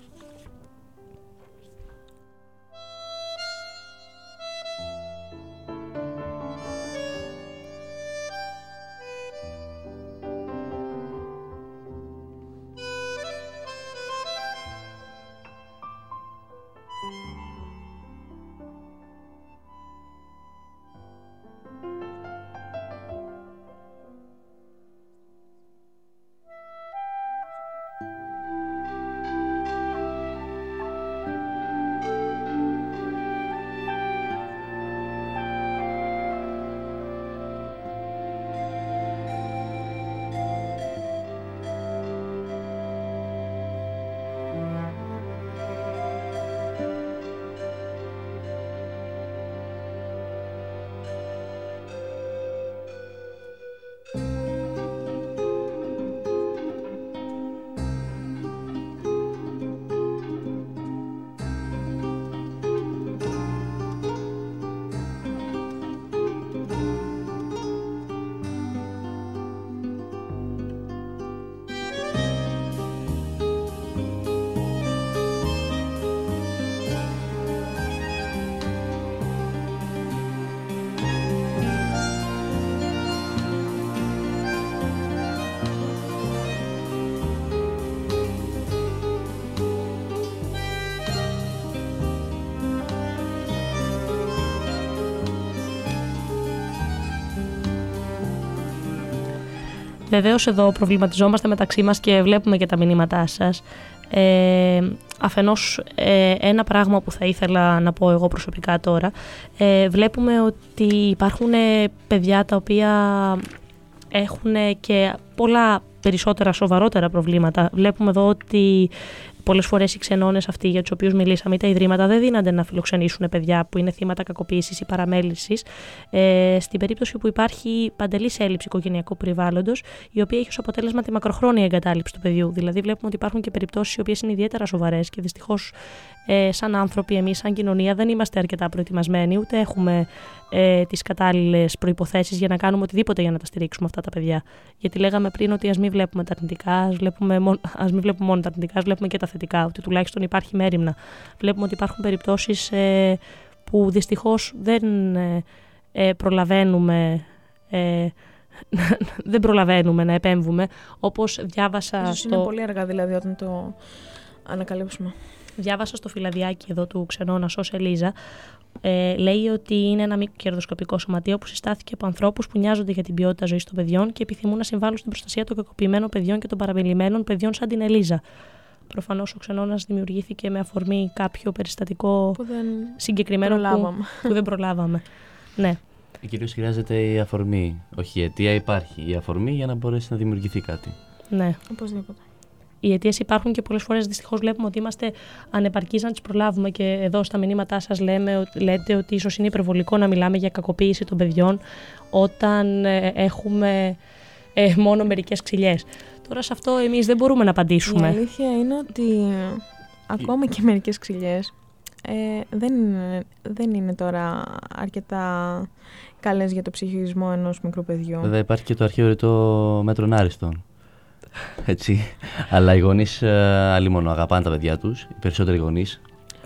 Βεβαίως εδώ προβληματιζόμαστε μεταξύ μας και βλέπουμε και τα μηνύματά σας. Ε, αφενός ε, ένα πράγμα που θα ήθελα να πω εγώ προσωπικά τώρα ε, βλέπουμε ότι υπάρχουν ε, παιδιά τα οποία έχουν και πολλά περισσότερα σοβαρότερα προβλήματα. Βλέπουμε εδώ ότι Πολλές φορές οι ξενώνες αυτοί για τους οποίους μιλήσαμε ή τα ιδρύματα δεν δίνανται να φιλοξενήσουν παιδιά που είναι θύματα κακοποίησης ή παραμέλησης. Ε, στην περίπτωση που υπάρχει παντελής έλλειψη οικογενειακού περιβάλλοντος, η οποία έχει ως αποτέλεσμα τη μακροχρόνια εγκατάλειψη του παιδιού. Δηλαδή, βλέπουμε ότι υπάρχουν και περιπτώσεις οι οποίες είναι ιδιαίτερα σοβαρές και δυστυχώς ε, σαν άνθρωποι, εμείς, σαν κοινωνία, δεν είμαστε αρκετά προετοιμασμένοι, ούτε έχουμε ε, τις κατάλληλες προποθέσει για να κάνουμε οτιδήποτε για να τα στηρίξουμε αυτά τα παιδιά. Γιατί λέγαμε πριν ότι ας μην βλέπουμε τα αρνητικά, ας μην βλέπουμε μόνο τα αρνητικά, ας βλέπουμε και τα θετικά, ότι τουλάχιστον υπάρχει μέρημνα. Βλέπουμε ότι υπάρχουν περιπτώσεις ε, που δυστυχώς δεν ε, ε, προλαβαίνουμε. Ε, <laughs> δεν προλαβαίνουμε να επέμβουμε, όπως διάβασα Ίσως στο... είναι πολύ αργά δηλαδή όταν το ανακαλύψουμε. Διάβασα στο φυλαδιάκι εδώ του ξενώνα ω Ελίζα. Ε, λέει ότι είναι ένα μη κερδοσκοπικό σωματείο που συστάθηκε από ανθρώπους που νοιάζονται για την ποιότητα ζωής των παιδιών και επιθυμούν να συμβάλλουν στην προστασία των κακοποιημένων παιδιών και των παραμελημένων παιδιών σαν την Ελίζα. Προφανώς ο ξενώνας δημιουργήθηκε με αφορμή κάποιο περιστατικό Που δεν συγκεκριμένο που, προλάβαμε. που δεν προλάβαμε. Ναι. Κυρίως χρειάζεται η αφορμή. Όχι η αιτία, υπάρχει η αφορμή για να μπορέσει να δημιουργηθεί κάτι. ναι. Οπωσδήποτε. Οι αιτίες υπάρχουν και πολλές φορές δυστυχώς βλέπουμε ότι είμαστε ανεπαρκείς να τις προλάβουμε. Και εδώ στα μηνύματά σας λέτε ότι ίσως είναι υπερβολικό να μιλάμε για κακοποίηση των παιδιών όταν ε, έχουμε ε, μόνο μερικές ξυλιές. Τώρα σε αυτό εμείς δεν μπορούμε να Η απαντήσουμε. αλήθεια είναι ότι ε, ακόμα και μερικές ξυλιές ε, δεν, είναι- δεν είναι τώρα αρκετά καλές για το ψυχισμό ενός μικρού παιδιού. Βέβαια υπάρχει και το αρχαίο ρητό μέτρων άριστον. Έτσι. Αλλά οι γονείς άλλοι μόνο αγαπάνε τα παιδιά τους. Οι περισσότεροι γονείς.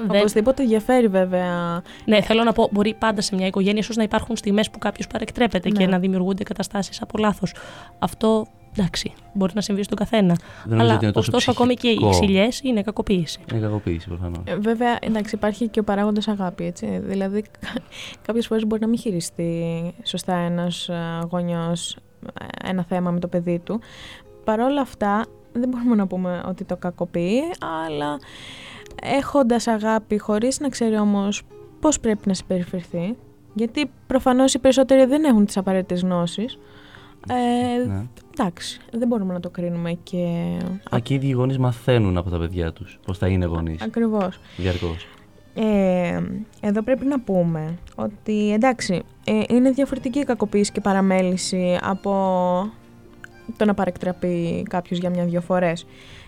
Δεν- Οπωσδήποτε διαφέρει βέβαια. Ναι, θέλω να πω, μπορεί πάντα σε μια οικογένεια ίσως να υπάρχουν στιγμές που κάποιος παρεκτρέπεται Ναι. και να δημιουργούνται καταστάσεις από λάθος. Αυτό εντάξει, μπορεί να συμβεί στον καθένα. Δεν νομίζω Αλλά ότι είναι τόσο ωστόσο, ακόμη και οι ψυχικό. ξυλιές είναι κακοποίηση. Είναι κακοποίηση προφανώς. Ε, Βέβαια, εντάξει, υπάρχει και ο παράγοντας αγάπη, έτσι. Δηλαδή, <laughs> κάποιες φορές μπορεί να μην χειριστεί σωστά ένας ε, γονιός ε, ένα θέμα με το παιδί του. Παρ' όλα αυτά, δεν μπορούμε να πούμε ότι το κακοποιεί, αλλά έχοντας αγάπη χωρίς να ξέρει όμως πώς πρέπει να συμπεριφερθεί, γιατί προφανώς οι περισσότεροι δεν έχουν τις απαραίτητες γνώσεις, ε, Ναι. εντάξει, δεν μπορούμε να το κρίνουμε και Α, και οι ίδιοι γονείς μαθαίνουν από τα παιδιά τους πώς θα είναι γονείς. ακριβώς. Διαρκώς. Ε, εδώ πρέπει να πούμε ότι εντάξει, ε, είναι διαφορετική η κακοποίηση και παραμέληση από το να παρεκτραπεί κάποιος για μια-δυο φορές.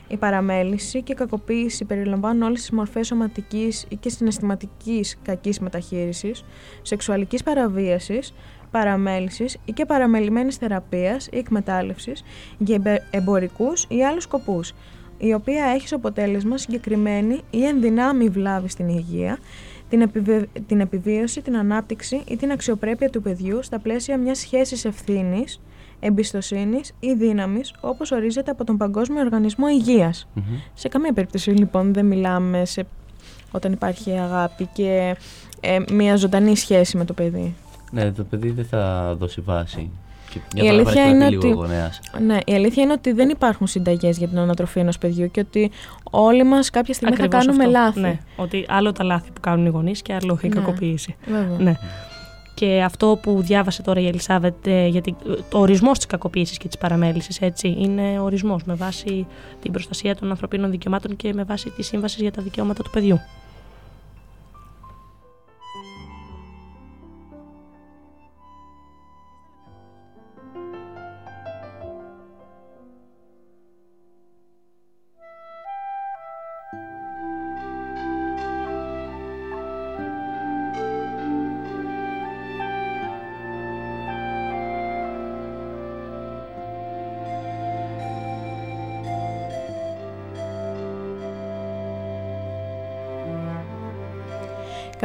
Η παραμέληση και η κακοποίηση περιλαμβάνουν όλες τις μορφές σωματικής ή και συναισθηματικής κακής μεταχείρισης, σεξουαλικής παραβίασης, παραμέλησης ή και παραμελημένης θεραπείας ή εκμετάλλευσης για εμπε- εμπορικούς ή άλλους σκοπούς, η οποία έχει ως αποτέλεσμα συγκεκριμένη ή ενδυνάμει βλάβη στην υγεία, την, επιβε- την επιβίωση, την ανάπτυξη ή την αξιοπρέπεια του παιδιού στα πλαίσια μιας σχέσης ευθύνης, εμπιστοσύνης ή δύναμης, όπως ορίζεται από τον Παγκόσμιο Οργανισμό Υγείας. Μμμ. Σε καμία περίπτωση λοιπόν δεν μιλάμε σε... όταν υπάρχει αγάπη και ε, μια ζωντανή σχέση με το παιδί. Ναι, το παιδί δεν θα δώσει βάση. Και Η μια φορά αλήθεια παρεκτραπεί είναι λίγο ότι- ο γονέας. Ναι, η αλήθεια είναι ότι δεν υπάρχουν συνταγές για την ανατροφή ενός παιδιού και ότι όλοι μας κάποια στιγμή Ακριβώς θα κάνουμε αυτό. λάθη. Ναι, ότι άλλο τα λάθη που κάνουν οι γονείς και άλλο η Ναι. κακοποίηση. Βέβαια. Ναι. Και αυτό που διάβασε τώρα η Ελισάβετ ε, για την- το ορισμός της κακοποίησης και της παραμέλησης, έτσι, είναι ορισμός με βάση την προστασία των ανθρωπίνων δικαιωμάτων και με βάση τη σύμβαση για τα δικαιώματα του παιδιού.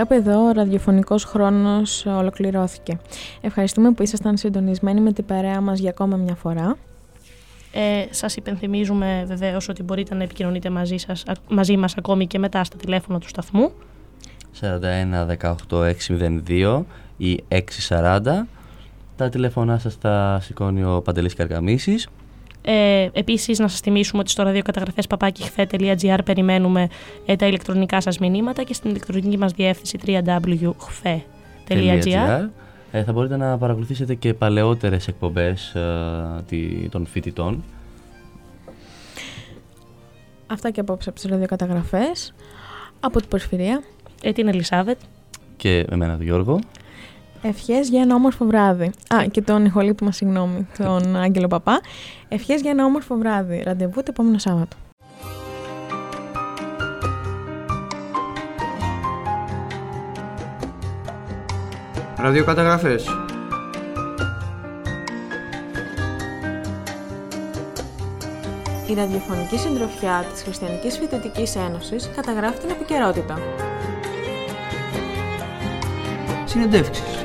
Κάπου εδώ ο ραδιοφωνικός χρόνος ολοκληρώθηκε. Ευχαριστούμε που ήσασταν συντονισμένοι με την παρέα μας για ακόμα μια φορά. Ε, σας υπενθυμίζουμε βεβαίως ότι μπορείτε να επικοινωνείτε μαζί, σας, α- μαζί μας ακόμη και μετά στα τηλέφωνα του σταθμού. 41 18 602 ή 640. Τα τηλέφωνά σας τα σηκώνει ο Παντελής Καρκαμίσης Ε, επίσης να σας θυμίσουμε ότι στο ραδιοκαταγραφές παπάκιχθε.gr περιμένουμε ε, τα ηλεκτρονικά σας μηνύματα και στην ηλεκτρονική μας διεύθυνση www.hfe.gr ε, θα μπορείτε να παρακολουθήσετε και παλαιότερες εκπομπές ε, τη- των φοιτητών. Αυτά και απόψε από τις ραδιοκαταγραφές. Από την Πορφυρία. Ε, την Ελισάβετ. Και εμένα τον Γιώργο. Ευχές για ένα όμορφο βράδυ. Α, και τον ηχολήπτη μας, συγγνώμη, τον Άγγελο Παπά. Ευχές για ένα όμορφο βράδυ. Ραντεβού το επόμενο Σάββατο. Ραδιοκαταγραφές. Η ραδιοφωνική συντροφιά της Χριστιανικής Φοιτητικής Ένωσης καταγράφει την επικαιρότητα. Συνεντεύξεις.